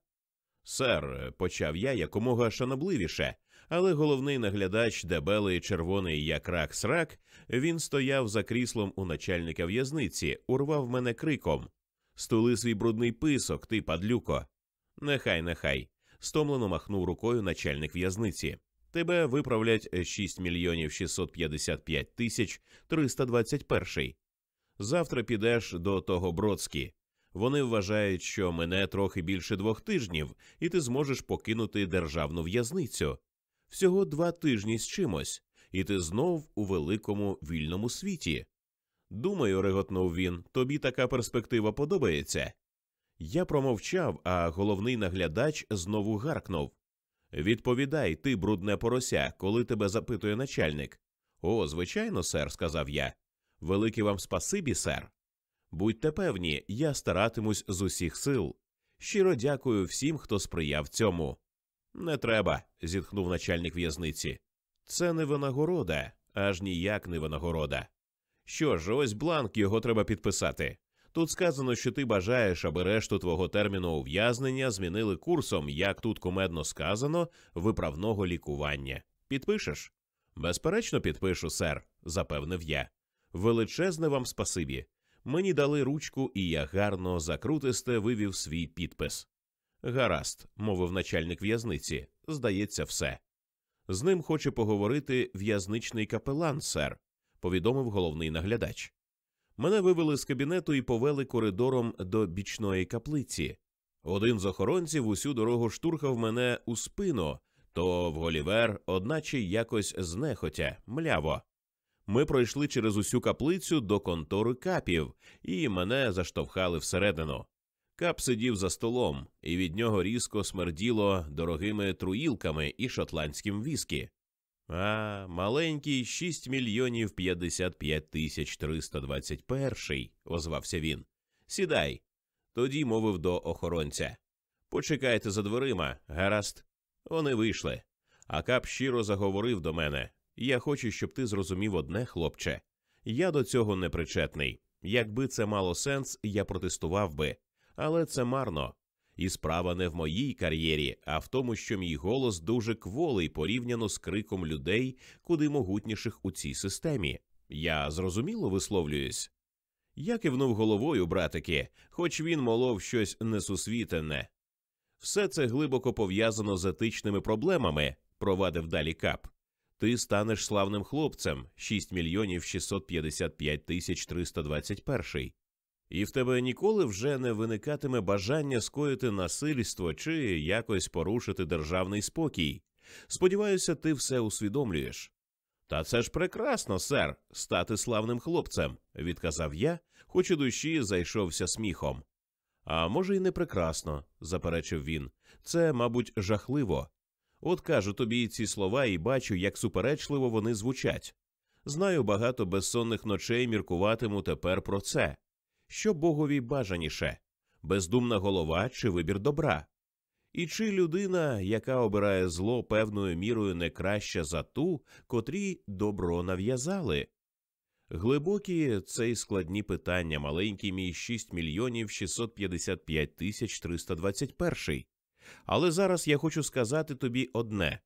Сер, почав я якомога шанобливіше, але головний наглядач, дебелий червоний як рак срак, він стояв за кріслом у начальника в'язниці, урвав мене криком Стули свій брудний писок, ти падлюко. Нехай, нехай. стомлено махнув рукою начальник в'язниці. Тебе виправлять 6 мільйонів 655 тисяч 321. Завтра підеш до того Бродські. Вони вважають, що мене трохи більше двох тижнів, і ти зможеш покинути державну в'язницю. Всього два тижні з чимось, і ти знов у великому вільному світі. Думаю, реготнув він, тобі така перспектива подобається. Я промовчав, а головний наглядач знову гаркнув Відповідай, ти, брудне порося, коли тебе запитує начальник. О, звичайно, сер, сказав я. Велике вам спасибі, сер. Будьте певні, я старатимусь з усіх сил. Щиро дякую всім, хто сприяв цьому. Не треба, зітхнув начальник в'язниці. Це не винагорода, аж ніяк не винагорода. Що ж, ось бланк його треба підписати. Тут сказано, що ти бажаєш, аби решту твого терміну ув'язнення змінили курсом, як тут кумедно сказано, виправного лікування. Підпишеш? Безперечно, підпишу, сер, запевнив я. Величезне вам спасибі. Мені дали ручку, і я гарно закрутисте вивів свій підпис. Гаразд, мовив начальник в'язниці. Здається, все. З ним хоче поговорити в'язничний капелан, сер, повідомив головний наглядач. Мене вивели з кабінету і повели коридором до бічної каплиці. Один з охоронців усю дорогу штурхав мене у спину, то в голівер, одначе якось знехотя, мляво. Ми пройшли через усю каплицю до контори капів, і мене заштовхали всередину. Кап сидів за столом, і від нього різко смерділо дорогими труїлками і шотландським віскі. А, маленький шість мільйонів п'ятдесят п'ять тисяч триста двадцять перший, озвався він. Сідай. Тоді мовив до охоронця. Почекайте за дверима, гаразд. Вони вийшли. А кап щиро заговорив до мене Я хочу, щоб ти зрозумів одне, хлопче. Я до цього не причетний. Якби це мало сенс, я протестував би, але це марно. І справа не в моїй кар'єрі, а в тому, що мій голос дуже кволий порівняно з криком людей, куди могутніших у цій системі. Я зрозуміло висловлююсь. Я кивнув головою, братики, хоч він молов щось несусвітенне. Все це глибоко пов'язано з етичними проблемами, провадив далі кап. Ти станеш славним хлопцем 6 мільйонів 655 тисяч 321. І в тебе ніколи вже не виникатиме бажання скоїти насильство чи якось порушити державний спокій. Сподіваюся, ти все усвідомлюєш. Та це ж прекрасно, сер, стати славним хлопцем, відказав я, хоч у душі зайшовся сміхом. А може, й не прекрасно, заперечив він. Це, мабуть, жахливо. От кажу тобі ці слова і бачу, як суперечливо вони звучать. Знаю, багато безсонних ночей міркуватиму тепер про це. Що богові бажаніше бездумна голова чи вибір добра? І чи людина, яка обирає зло певною мірою не краща за ту, котрій добро нав'язали? Глибокі це й складні питання, маленький мій 6 мільйонів 655 тисяч 321. Але зараз я хочу сказати тобі одне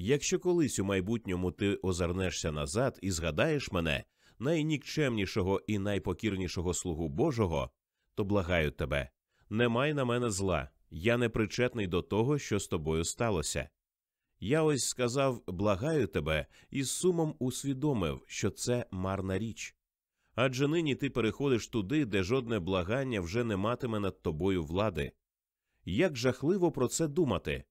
якщо колись у майбутньому ти озирнешся назад і згадаєш мене, найнікчемнішого і найпокірнішого слугу Божого, то благаю тебе, не май на мене зла, я не причетний до того, що з тобою сталося. Я ось сказав благаю тебе і з сумом усвідомив, що це марна річ. Адже нині ти переходиш туди, де жодне благання вже не матиме над тобою влади. Як жахливо про це думати.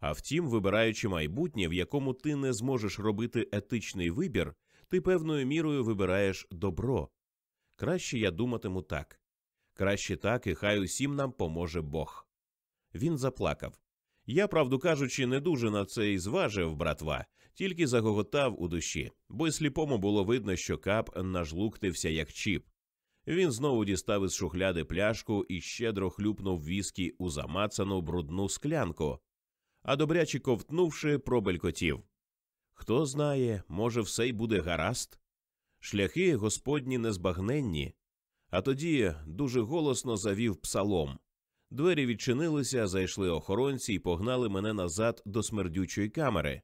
А втім, вибираючи майбутнє, в якому ти не зможеш робити етичний вибір, ти певною мірою вибираєш добро. Краще я думатиму так. Краще так, і хай усім нам поможе Бог. Він заплакав. Я, правду кажучи, не дуже на це і зважив, братва, тільки загоготав у душі, бо й сліпому було видно, що кап нажлуктився, як чіп. Він знову дістав із шухляди пляшку і щедро хлюпнув віскі у замацану брудну склянку, а добряче ковтнувши, пробелькотів. Хто знає, може, все й буде гаразд? Шляхи господні незбагненні. А тоді дуже голосно завів псалом. Двері відчинилися, зайшли охоронці і погнали мене назад до смердючої камери.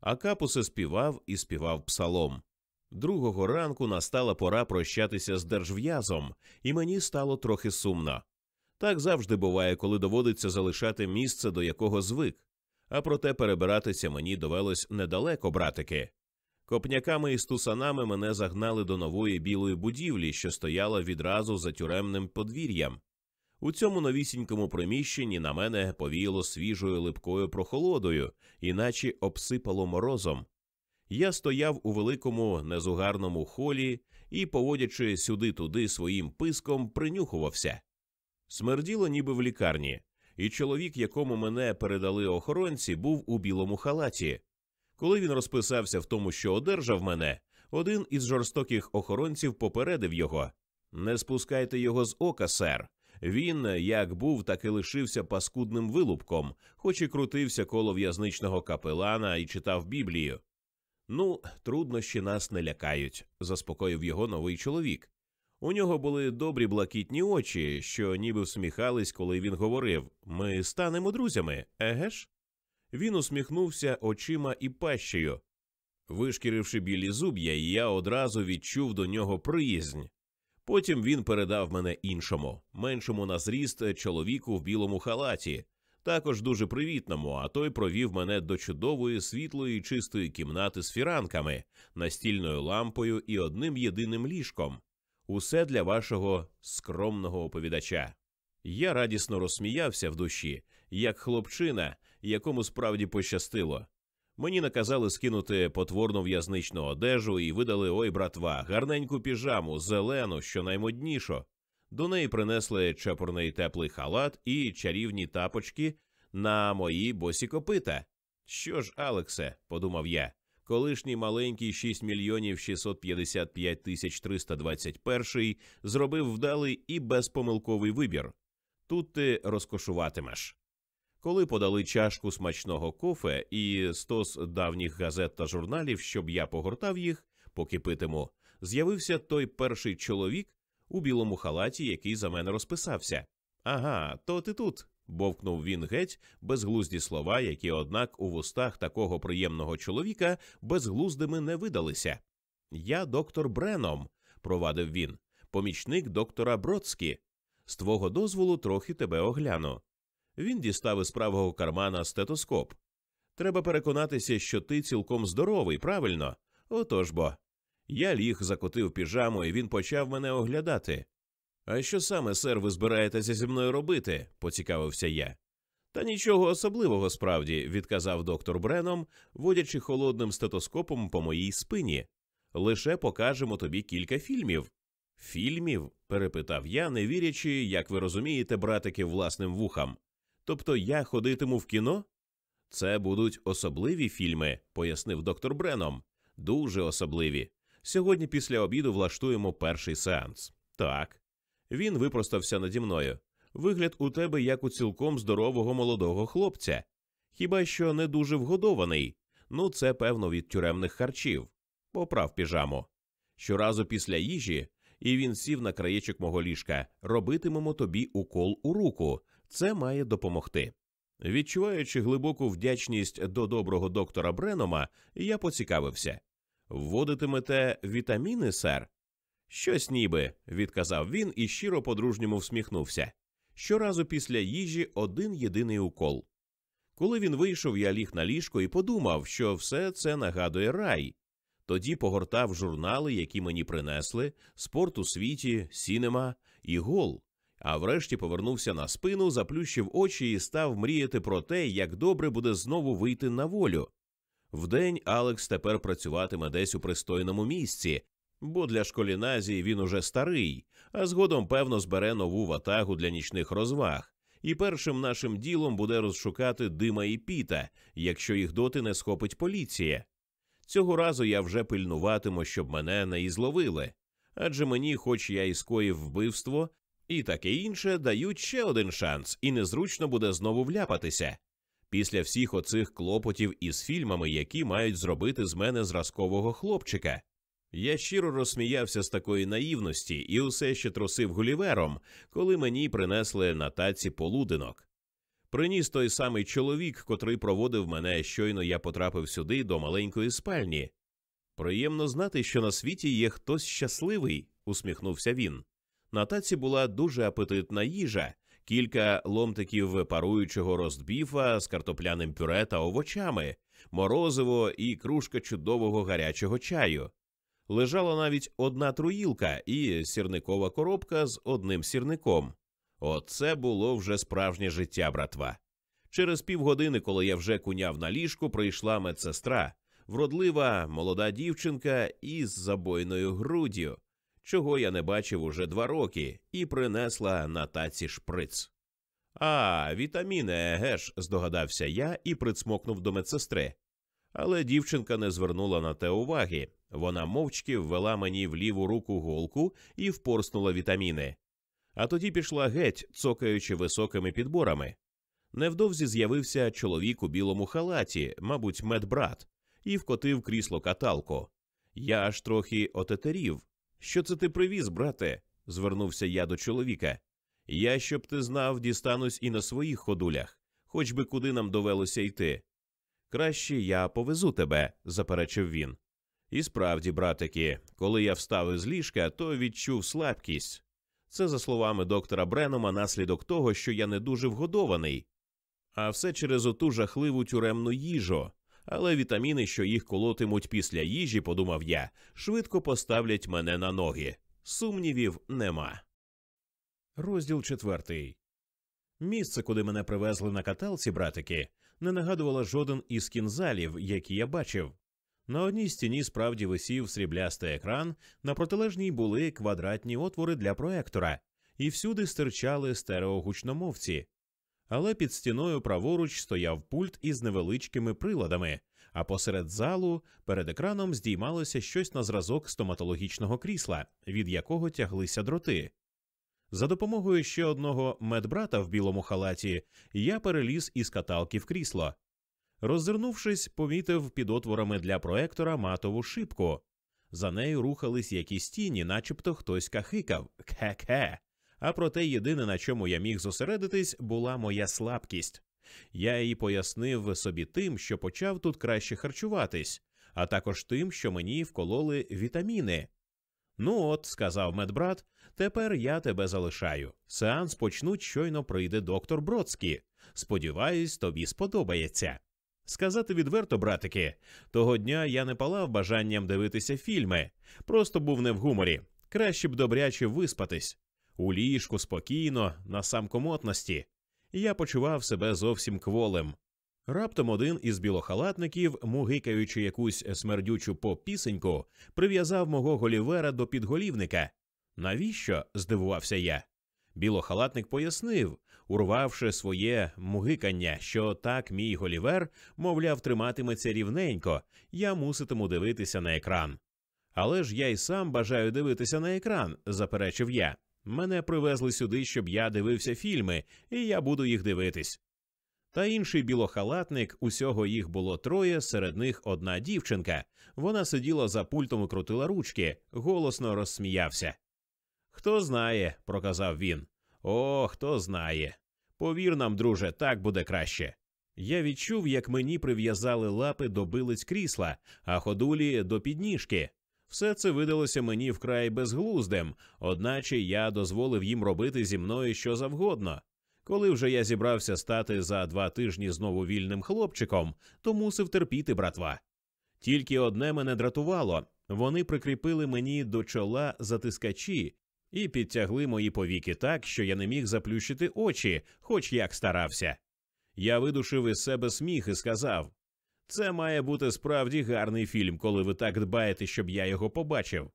А капусе співав і співав псалом. Другого ранку настала пора прощатися з держв'язом, і мені стало трохи сумно. Так завжди буває, коли доводиться залишати місце, до якого звик а проте перебиратися мені довелось недалеко, братики. Копняками і стусанами мене загнали до нової білої будівлі, що стояла відразу за тюремним подвір'ям. У цьому новісінькому приміщенні на мене повіяло свіжою липкою прохолодою, іначе обсипало морозом. Я стояв у великому незугарному холі і, поводячи сюди-туди своїм писком, принюхувався. Смерділо, ніби в лікарні, і чоловік, якому мене передали охоронці, був у білому халаті. Коли він розписався в тому, що одержав мене, один із жорстоких охоронців попередив його не спускайте його з ока, сер. Він, як був, так і лишився паскудним вилупком, хоч і крутився коло в'язничного капелана і читав Біблію. Ну, труднощі нас не лякають, заспокоїв його новий чоловік. У нього були добрі блакитні очі, що ніби всміхались, коли він говорив Ми станемо друзями, еге ж? Він усміхнувся очима і пащею. Вишкіривши білі зуб'я, я одразу відчув до нього приязнь. Потім він передав мене іншому, меншому на зріст чоловіку в білому халаті, також дуже привітному, а той провів мене до чудової світлої чистої кімнати з фіранками, настільною лампою і одним єдиним ліжком. Усе для вашого скромного оповідача. Я радісно розсміявся в душі, як хлопчина, якому справді пощастило. Мені наказали скинути потворну в'язничну одежу і видали ой, братва, гарненьку піжаму, зелену, що наймоднішу. До неї принесли чепурний теплий халат і чарівні тапочки на мої босі копита. Що ж, Алексе, подумав я, колишній маленький 6 мільйонів 655 тисяч 321 зробив вдалий і безпомилковий вибір. Тут ти розкошуватимеш. Коли подали чашку смачного кофе і стос давніх газет та журналів, щоб я погортав їх, поки питиму, з'явився той перший чоловік у білому халаті, який за мене розписався. Ага, то ти тут. Бовкнув він геть безглузді слова, які, однак, у вустах такого приємного чоловіка безглуздими не видалися. Я доктор Бреном, провадив він, помічник доктора Бродскі. З твого дозволу трохи тебе огляну. Він дістав із правого кармана стетоскоп. Треба переконатися, що ти цілком здоровий, правильно? Отож бо. Я ліг, закотив піжаму, і він почав мене оглядати. А що саме, сер, ви збираєтеся зі мною робити? поцікавився я. Та нічого особливого справді, відказав доктор Бреном, водячи холодним стетоскопом по моїй спині. Лише покажемо тобі кілька фільмів. Фільмів? перепитав я, не вірячи, як ви розумієте, братики, власним вухам. Тобто я ходитиму в кіно? Це будуть особливі фільми, пояснив доктор Бреном. Дуже особливі. Сьогодні після обіду влаштуємо перший сеанс. Так. Він випростався наді мною. Вигляд у тебе як у цілком здорового молодого хлопця. Хіба що не дуже вгодований. Ну, це певно від тюремних харчів. Поправ піжаму. Щоразу після їжі, і він сів на краєчок мого ліжка, робитимемо тобі укол у руку. Це має допомогти. Відчуваючи глибоку вдячність до доброго доктора Бренома, я поцікавився вводитимете вітаміни, сер? Щось ніби, відказав він і щиро по-дружньому всміхнувся. Щоразу після їжі один єдиний укол. Коли він вийшов, я ліг на ліжко і подумав, що все це нагадує рай. Тоді погортав журнали, які мені принесли, спорт у світі, сінема і гол. А врешті повернувся на спину, заплющив очі і став мріяти про те, як добре буде знову вийти на волю. Вдень Алекс тепер працюватиме десь у пристойному місці, бо для школіназії він уже старий, а згодом, певно, збере нову ватагу для нічних розваг. І першим нашим ділом буде розшукати дима і піта, якщо їх доти не схопить поліція. Цього разу я вже пильнуватиму, щоб мене не ізловили. Адже мені, хоч я і скоїв вбивство, і таке інше, дають ще один шанс, і незручно буде знову вляпатися. Після всіх оцих клопотів із фільмами, які мають зробити з мене зразкового хлопчика. Я щиро розсміявся з такої наївності і усе ще трусив гулівером, коли мені принесли на таці полудинок. Приніс той самий чоловік, котрий проводив мене, щойно я потрапив сюди до маленької спальні. Приємно знати, що на світі є хтось щасливий, усміхнувся він. На таці була дуже апетитна їжа, кілька ломтиків паруючого ростбіфа з картопляним пюре та овочами, морозиво і кружка чудового гарячого чаю. Лежала навіть одна труїлка і сірникова коробка з одним сірником. Оце було вже справжнє життя, братва. Через півгодини, коли я вже куняв на ліжку, прийшла медсестра, вродлива молода дівчинка із забойною груддю, чого я не бачив уже два роки, і принесла на таці шприц. А, вітаміни, геш, здогадався я і прицмокнув до медсестри. Але дівчинка не звернула на те уваги. Вона мовчки ввела мені в ліву руку голку і впорснула вітаміни. А тоді пішла геть, цокаючи високими підборами. Невдовзі з'явився чоловік у білому халаті, мабуть, медбрат, і вкотив крісло каталку. Я аж трохи отетерів. Що це ти привіз, брате? звернувся я до чоловіка. Я, щоб ти знав, дістанусь і на своїх ходулях, хоч би куди нам довелося йти. Краще я повезу тебе, заперечив він. І справді, братики, коли я встав із ліжка, то відчув слабкість. Це, за словами доктора Бренома, наслідок того, що я не дуже вгодований, а все через оту жахливу тюремну їжу. Але вітаміни, що їх колотимуть після їжі, подумав я, швидко поставлять мене на ноги. Сумнівів нема. Розділ четвертий. Місце, куди мене привезли на каталці, братики, не нагадувало жоден із кінзалів, які я бачив. На одній стіні справді висів сріблястий екран, на протилежній були квадратні отвори для проектора, і всюди стирчали стереогучномовці. Але під стіною праворуч стояв пульт із невеличкими приладами, а посеред залу перед екраном здіймалося щось на зразок стоматологічного крісла, від якого тяглися дроти. За допомогою ще одного медбрата в білому халаті я переліз із каталки в крісло. Роззирнувшись, помітив під отворами для проектора матову шибку. За нею рухались якісь тіні, начебто хтось кахикав Кхе-кхе. А проте єдине, на чому я міг зосередитись, була моя слабкість. Я її пояснив собі тим, що почав тут краще харчуватись, а також тим, що мені вкололи вітаміни. Ну от, сказав медбрат, тепер я тебе залишаю. Сеанс почнуть, щойно прийде доктор Бродський. Сподіваюсь, тобі сподобається. Сказати відверто, братики, того дня я не палав бажанням дивитися фільми, просто був не в гуморі. Краще б добряче виспатись. У ліжку спокійно, на самкомотності. Я почував себе зовсім кволем. Раптом один із білохалатників, мугикаючи якусь смердючу поп-пісеньку, прив'язав мого голівера до підголівника. Навіщо? здивувався я. Білохалатник пояснив, урвавши своє мугикання, що так мій голівер, мовляв, триматиметься рівненько, я муситиму дивитися на екран. Але ж я й сам бажаю дивитися на екран, заперечив я. Мене привезли сюди, щоб я дивився фільми, і я буду їх дивитись. Та інший білохалатник, усього їх було троє, серед них одна дівчинка. Вона сиділа за пультом і крутила ручки, голосно розсміявся. Хто знає, проказав він. О, хто знає. Повір нам, друже, так буде краще. Я відчув, як мені прив'язали лапи до билиць крісла, а ходулі до підніжки. Все це видалося мені вкрай безглуздим, одначе я дозволив їм робити зі мною що завгодно. Коли вже я зібрався стати за два тижні знову вільним хлопчиком, то мусив терпіти братва. Тільки одне мене дратувало вони прикріпили мені до чола затискачі і підтягли мої повіки так, що я не міг заплющити очі, хоч як старався. Я видушив із себе сміх і сказав це має бути справді гарний фільм, коли ви так дбаєте, щоб я його побачив.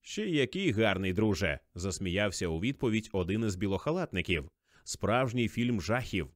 Ще який гарний, друже, засміявся у відповідь один із білохалатників. Справжній фільм жахів.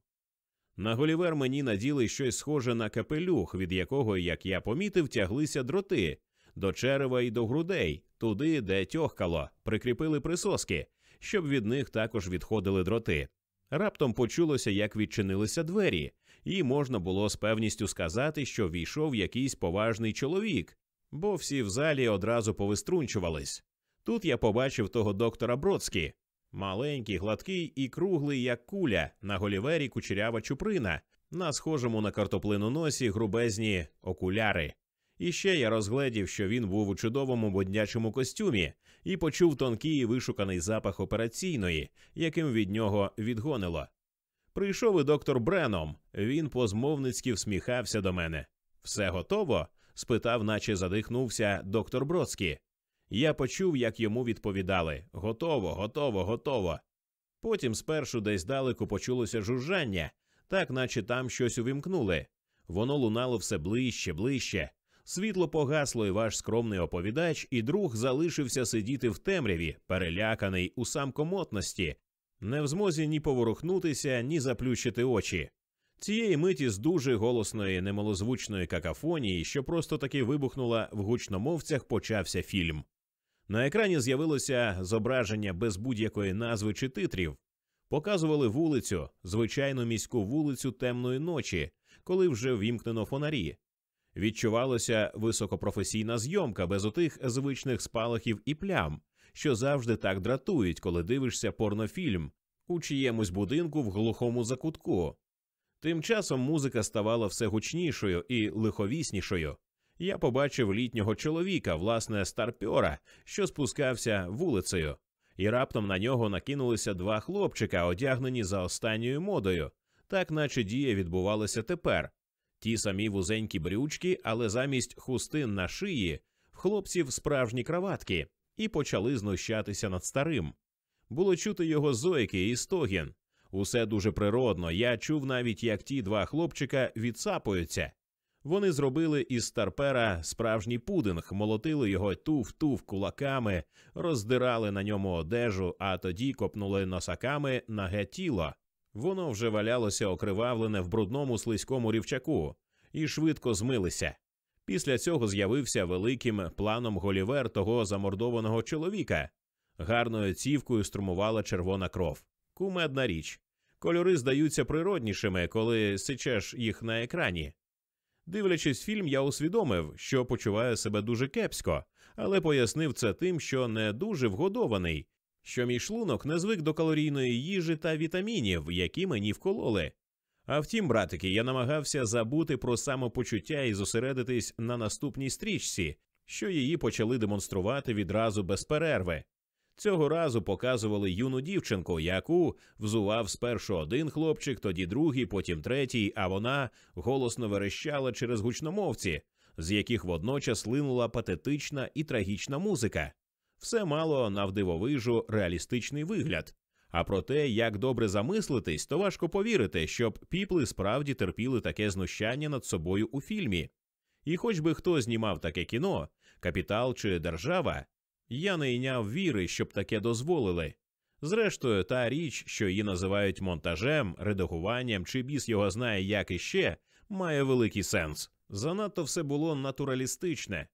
На голівер мені наділи щось схоже на капелюх, від якого, як я помітив, тяглися дроти до черева і до грудей, туди, де тьохкало, прикріпили присоски, щоб від них також відходили дроти. Раптом почулося, як відчинилися двері, і можна було з певністю сказати, що війшов якийсь поважний чоловік, бо всі в залі одразу повиструнчувались. Тут я побачив того доктора Бродські, маленький, гладкий і круглий, як куля, на голівері кучерява чуприна, на схожому на картоплину носі грубезні окуляри. І ще я розгледів, що він був у чудовому боднячому костюмі, і почув тонкий і вишуканий запах операційної, яким від нього відгонило. Прийшов і доктор Бреном. Він позмовницьки всміхався до мене. Все готово? спитав, наче задихнувся доктор Бродський. Я почув, як йому відповідали готово, готово, готово. Потім спершу десь далеко почулося жужжання, так наче там щось увімкнули. Воно лунало все ближче, ближче. Світло погасло, і ваш скромний оповідач, і друг залишився сидіти в темряві, переляканий у самкомотності, не в змозі ні поворухнутися, ні заплющити очі. Цієї миті з дуже голосної немалозвучної какафонії, що просто таки вибухнула в гучномовцях, почався фільм. На екрані з'явилося зображення без будь-якої назви чи титрів. Показували вулицю, звичайну міську вулицю темної ночі, коли вже вімкнено фонарі. Відчувалося високопрофесійна зйомка без отих звичних спалахів і плям, що завжди так дратують, коли дивишся порнофільм у чиємусь будинку в глухому закутку. Тим часом музика ставала все гучнішою і лиховіснішою. Я побачив літнього чоловіка, власне, старпьора, що спускався вулицею, і раптом на нього накинулися два хлопчика, одягнені за останньою модою, так наче дія відбувалася тепер. Ті самі вузенькі брючки, але замість хустин на шиї в хлопців справжні краватки, і почали знущатися над старим. Було чути його зойки і стогін. Усе дуже природно. Я чув навіть, як ті два хлопчика відсапуються. Вони зробили із старпера справжній пудинг, молотили його тув-тув кулаками, роздирали на ньому одежу, а тоді копнули носаками на ге тіло. Воно вже валялося окривавлене в брудному слизькому рівчаку, і швидко змилися. Після цього з'явився великим планом голівер того замордованого чоловіка. Гарною цівкою струмувала червона кров. Кумедна річ. Кольори здаються природнішими, коли сичеш їх на екрані. Дивлячись фільм, я усвідомив, що почуваю себе дуже кепсько, але пояснив це тим, що не дуже вгодований, що мій шлунок не звик до калорійної їжі та вітамінів, які мені вкололи. А втім, братики, я намагався забути про самопочуття і зосередитись на наступній стрічці, що її почали демонструвати відразу без перерви. Цього разу показували юну дівчинку, яку взував спершу один хлопчик, тоді другий, потім третій, а вона голосно верещала через гучномовці, з яких водночас линула патетична і трагічна музика. Все мало навдивовижу реалістичний вигляд. А про те, як добре замислитись, то важко повірити, щоб піпли справді терпіли таке знущання над собою у фільмі. І хоч би хто знімав таке кіно, капітал чи держава, я не йняв віри, щоб таке дозволили. Зрештою, та річ, що її називають монтажем, редагуванням чи біс його знає, як іще, має великий сенс. Занадто все було натуралістичне.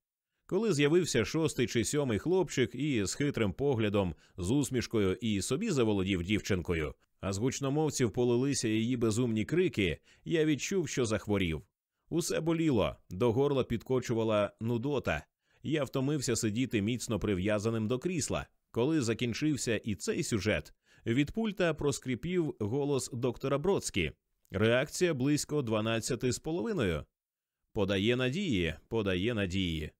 Коли з'явився шостий чи сьомий хлопчик і з хитрим поглядом, з усмішкою і собі заволодів дівчинкою, а з гучномовців полилися її безумні крики, я відчув, що захворів. Усе боліло, до горла підкочувала нудота. Я втомився сидіти міцно прив'язаним до крісла. Коли закінчився і цей сюжет, від пульта проскріпів голос доктора Бродські. Реакція близько 12 з половиною. Подає надії, подає надії.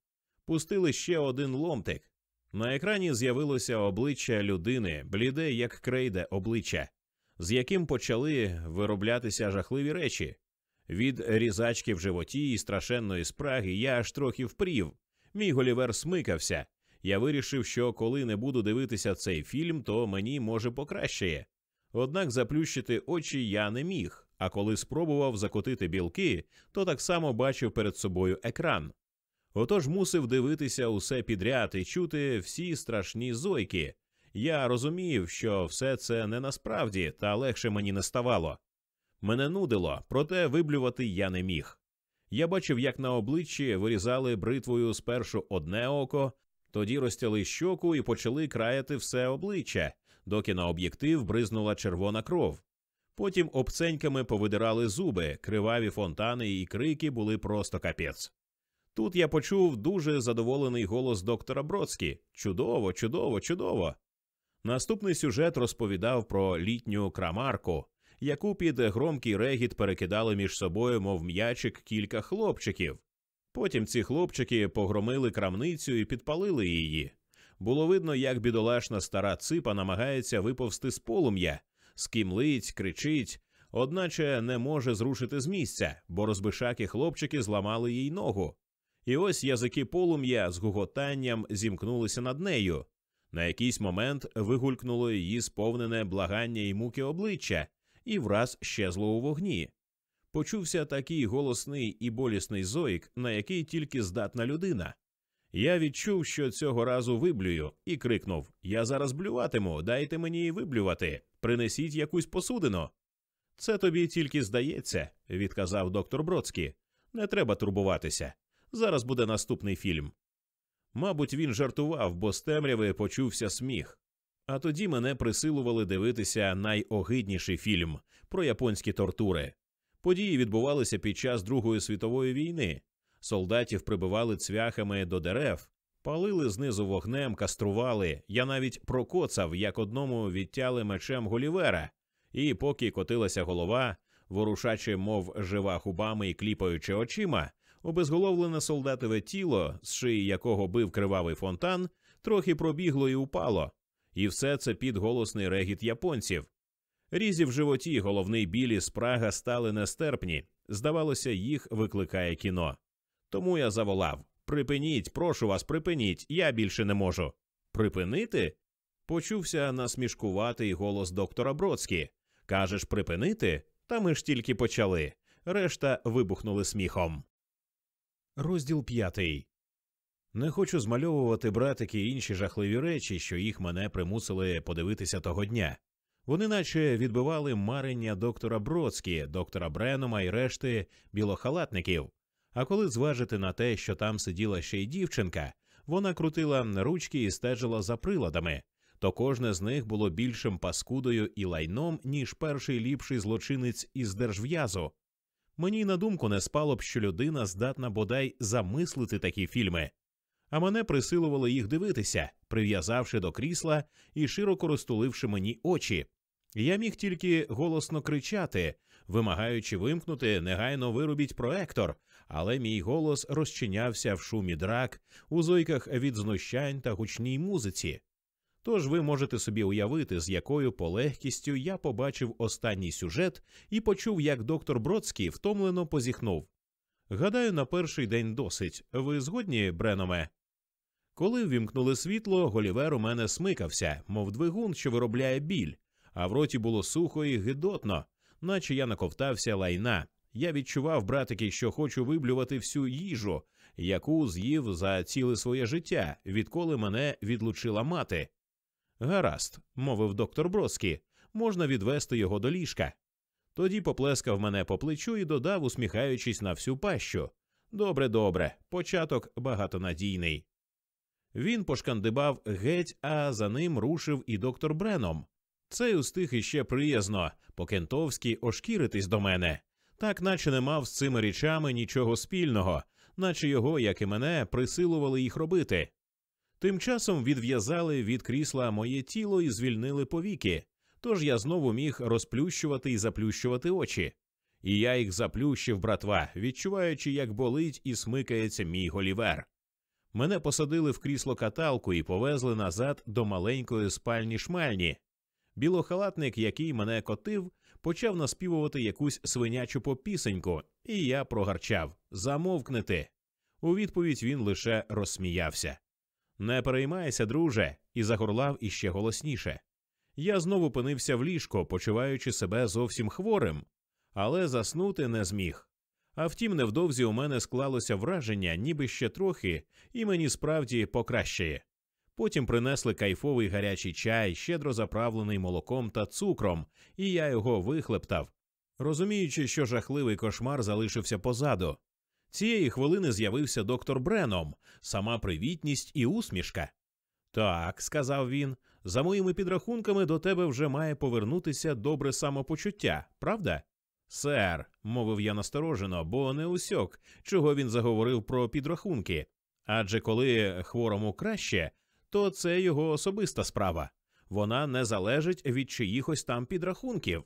Пустили ще один ломтик. На екрані з'явилося обличчя людини, бліде, як крейде обличчя, з яким почали вироблятися жахливі речі. Від різачки в животі і страшенної спраги я аж трохи впрів. Мій голівер смикався. Я вирішив, що коли не буду дивитися цей фільм, то мені може покращає. Однак заплющити очі я не міг, а коли спробував закотити білки, то так само бачив перед собою екран. Отож мусив дивитися усе підряд і чути всі страшні зойки. Я розумів, що все це не насправді, та легше мені не ставало. Мене нудило, проте виблювати я не міг. Я бачив, як на обличчі вирізали бритвою спершу одне око, тоді розтяли щоку і почали краяти все обличчя, доки на об'єктив бризнула червона кров. Потім обценьками повидирали зуби, криваві фонтани і крики були просто капець. Тут я почув дуже задоволений голос доктора Бродські Чудово, чудово, чудово. Наступний сюжет розповідав про літню крамарку, яку під громкий регіт перекидали між собою, мов м'ячик, кілька хлопчиків. Потім ці хлопчики погромили крамницю і підпалили її. Було видно, як бідолашна стара ципа намагається виповзти з полум'я, скімлить, кричить, одначе не може зрушити з місця, бо розбишаки хлопчики зламали їй ногу. І ось язики полум'я з гуготанням зімкнулися над нею. На якийсь момент вигулькнуло її сповнене благання і муки обличчя, і враз щезло у вогні. Почувся такий голосний і болісний зоїк, на який тільки здатна людина. Я відчув, що цього разу виблюю, і крикнув Я зараз блюватиму, дайте мені виблювати, принесіть якусь посудину. Це тобі тільки здається, відказав доктор Бродський. Не треба турбуватися. Зараз буде наступний фільм. Мабуть, він жартував, бо з темряви почувся сміх. А тоді мене присилували дивитися найогидніший фільм про японські тортури. Події відбувалися під час Другої світової війни. Солдатів прибивали цвяхами до дерев, палили знизу вогнем, кастрували. Я навіть прокоцав, як одному відтяли мечем голівера, і поки котилася голова, ворушачи, мов жива губами і кліпаючи очима, обезголовлене солдатове тіло, з шиї якого бив кривавий фонтан, трохи пробігло і упало, і все це під голосний регіт японців. Різі в животі, головний білі спрага стали нестерпні. Здавалося, їх викликає кіно. Тому я заволав Припиніть, прошу вас, припиніть, я більше не можу. Припинити? Почувся насмішкуватий голос доктора Бродські. Кажеш, припинити? Та ми ж тільки почали. Решта вибухнули сміхом. Розділ п'ятий. Не хочу змальовувати братики інші жахливі речі, що їх мене примусили подивитися того дня. Вони наче відбивали марення доктора Бродські, доктора Бренома і решти білохалатників. А коли зважити на те, що там сиділа ще й дівчинка, вона крутила ручки і стежила за приладами, то кожне з них було більшим паскудою і лайном, ніж перший ліпший злочинець із держв'язу. Мені й на думку не спало б, що людина здатна бодай замислити такі фільми, а мене присилувало їх дивитися, прив'язавши до крісла і широко розтуливши мені очі. Я міг тільки голосно кричати, вимагаючи вимкнути, негайно виробіть проектор, але мій голос розчинявся в шумі драк, у зойках від знущань та гучній музиці. Тож ви можете собі уявити, з якою полегкістю я побачив останній сюжет і почув, як доктор Бродський втомлено позіхнув. Гадаю, на перший день досить. Ви згодні, Бреноме? Коли ввімкнули світло, Голівер у мене смикався, мов двигун, що виробляє біль, а в роті було сухо і гидотно, наче я наковтався лайна. Я відчував, братики, що хочу виблювати всю їжу, яку з'їв за ціле своє життя, відколи мене відлучила мати. Гаразд, мовив доктор Бродський, можна відвести його до ліжка. Тоді поплескав мене по плечу і додав, усміхаючись на всю пащу. Добре, добре, початок багатонадійний. Він пошкандибав геть, а за ним рушив і доктор Бреном. Цей устиг іще приязно, по кентовськи ошкіритись до мене, так наче не мав з цими річами нічого спільного, наче його, як і мене, присилували їх робити. Тим часом відв'язали від крісла моє тіло і звільнили повіки, тож я знову міг розплющувати і заплющувати очі. І я їх заплющив, братва, відчуваючи, як болить і смикається мій голівер. Мене посадили в крісло каталку і повезли назад до маленької спальні шмальні. Білохалатник, який мене котив, почав наспівувати якусь свинячу попісеньку, і я прогарчав замовкнете. У відповідь він лише розсміявся. Не переймайся, друже, і загорлав іще голосніше. Я знову опинився в ліжко, почуваючи себе зовсім хворим, але заснути не зміг. А втім, невдовзі у мене склалося враження, ніби ще трохи, і мені справді покращає. Потім принесли кайфовий гарячий чай, щедро заправлений молоком та цукром, і я його вихлептав, розуміючи, що жахливий кошмар залишився позаду. Цієї хвилини з'явився доктор Бреном, сама привітність і усмішка. Так, сказав він, за моїми підрахунками до тебе вже має повернутися добре самопочуття, правда? Сер, мовив я насторожено, бо не усьок, чого він заговорив про підрахунки. Адже коли хворому краще, то це його особиста справа. Вона не залежить від чиїхось там підрахунків.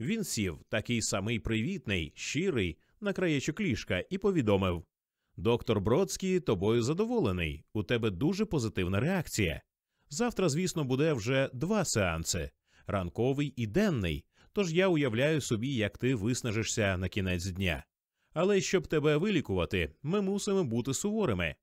Він сів, такий самий привітний, щирий, на краєчок ліжка, і повідомив Доктор Бродський тобою задоволений, у тебе дуже позитивна реакція. Завтра, звісно, буде вже два сеанси ранковий і денний. Тож я уявляю собі, як ти виснажишся на кінець дня. Але щоб тебе вилікувати, ми мусимо бути суворими.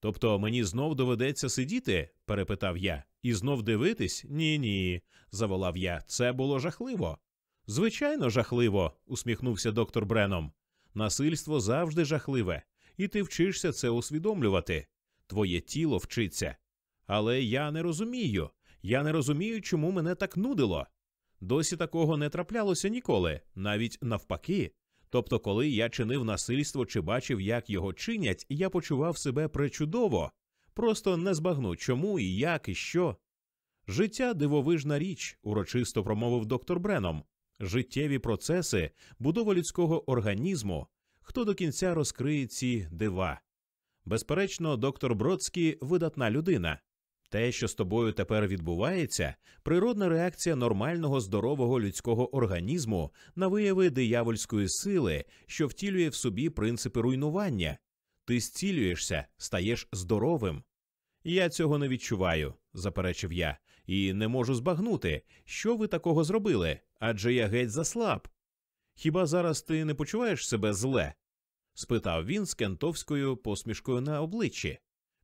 Тобто мені знов доведеться сидіти? перепитав я, і знов дивитись? Ні, ні, заволав я. Це було жахливо. Звичайно, жахливо, усміхнувся доктор Бреном. Насильство завжди жахливе, і ти вчишся це усвідомлювати. Твоє тіло вчиться. Але я не розумію. Я не розумію, чому мене так нудило. Досі такого не траплялося ніколи, навіть навпаки. Тобто, коли я чинив насильство чи бачив, як його чинять, я почував себе пречудово, просто не збагну, чому і як, і що. Життя дивовижна річ, урочисто промовив доктор Бреном. Життєві процеси, будова людського організму. Хто до кінця розкриє ці дива? Безперечно, доктор Бродський видатна людина. Те, що з тобою тепер відбувається, природна реакція нормального здорового людського організму на вияви диявольської сили, що втілює в собі принципи руйнування. Ти зцілюєшся, стаєш здоровим. Я цього не відчуваю, заперечив я, і не можу збагнути, що ви такого зробили, адже я геть заслаб. Хіба зараз ти не почуваєш себе зле? спитав він з кентовською посмішкою на обличчі.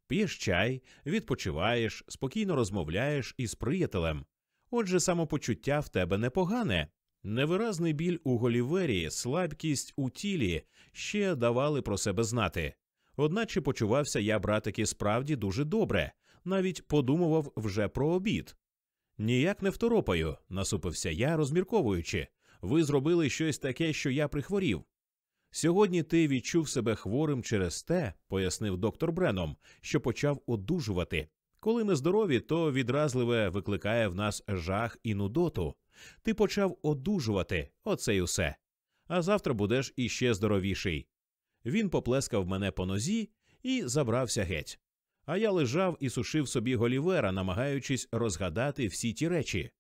П'єш чай, відпочиваєш, спокійно розмовляєш із приятелем. Отже, самопочуття в тебе непогане. Невиразний біль у голівері, слабкість у тілі ще давали про себе знати. Одначе почувався я, братики, справді дуже добре, навіть подумував вже про обід. Ніяк не второпаю, насупився я, розмірковуючи. Ви зробили щось таке, що я прихворів. Сьогодні ти відчув себе хворим через те, пояснив доктор Бреном, що почав одужувати. Коли ми здорові, то відразливе викликає в нас жах і нудоту. Ти почав одужувати оце й усе. А завтра будеш іще здоровіший. Він поплескав мене по нозі і забрався геть. А я лежав і сушив собі голівера, намагаючись розгадати всі ті речі,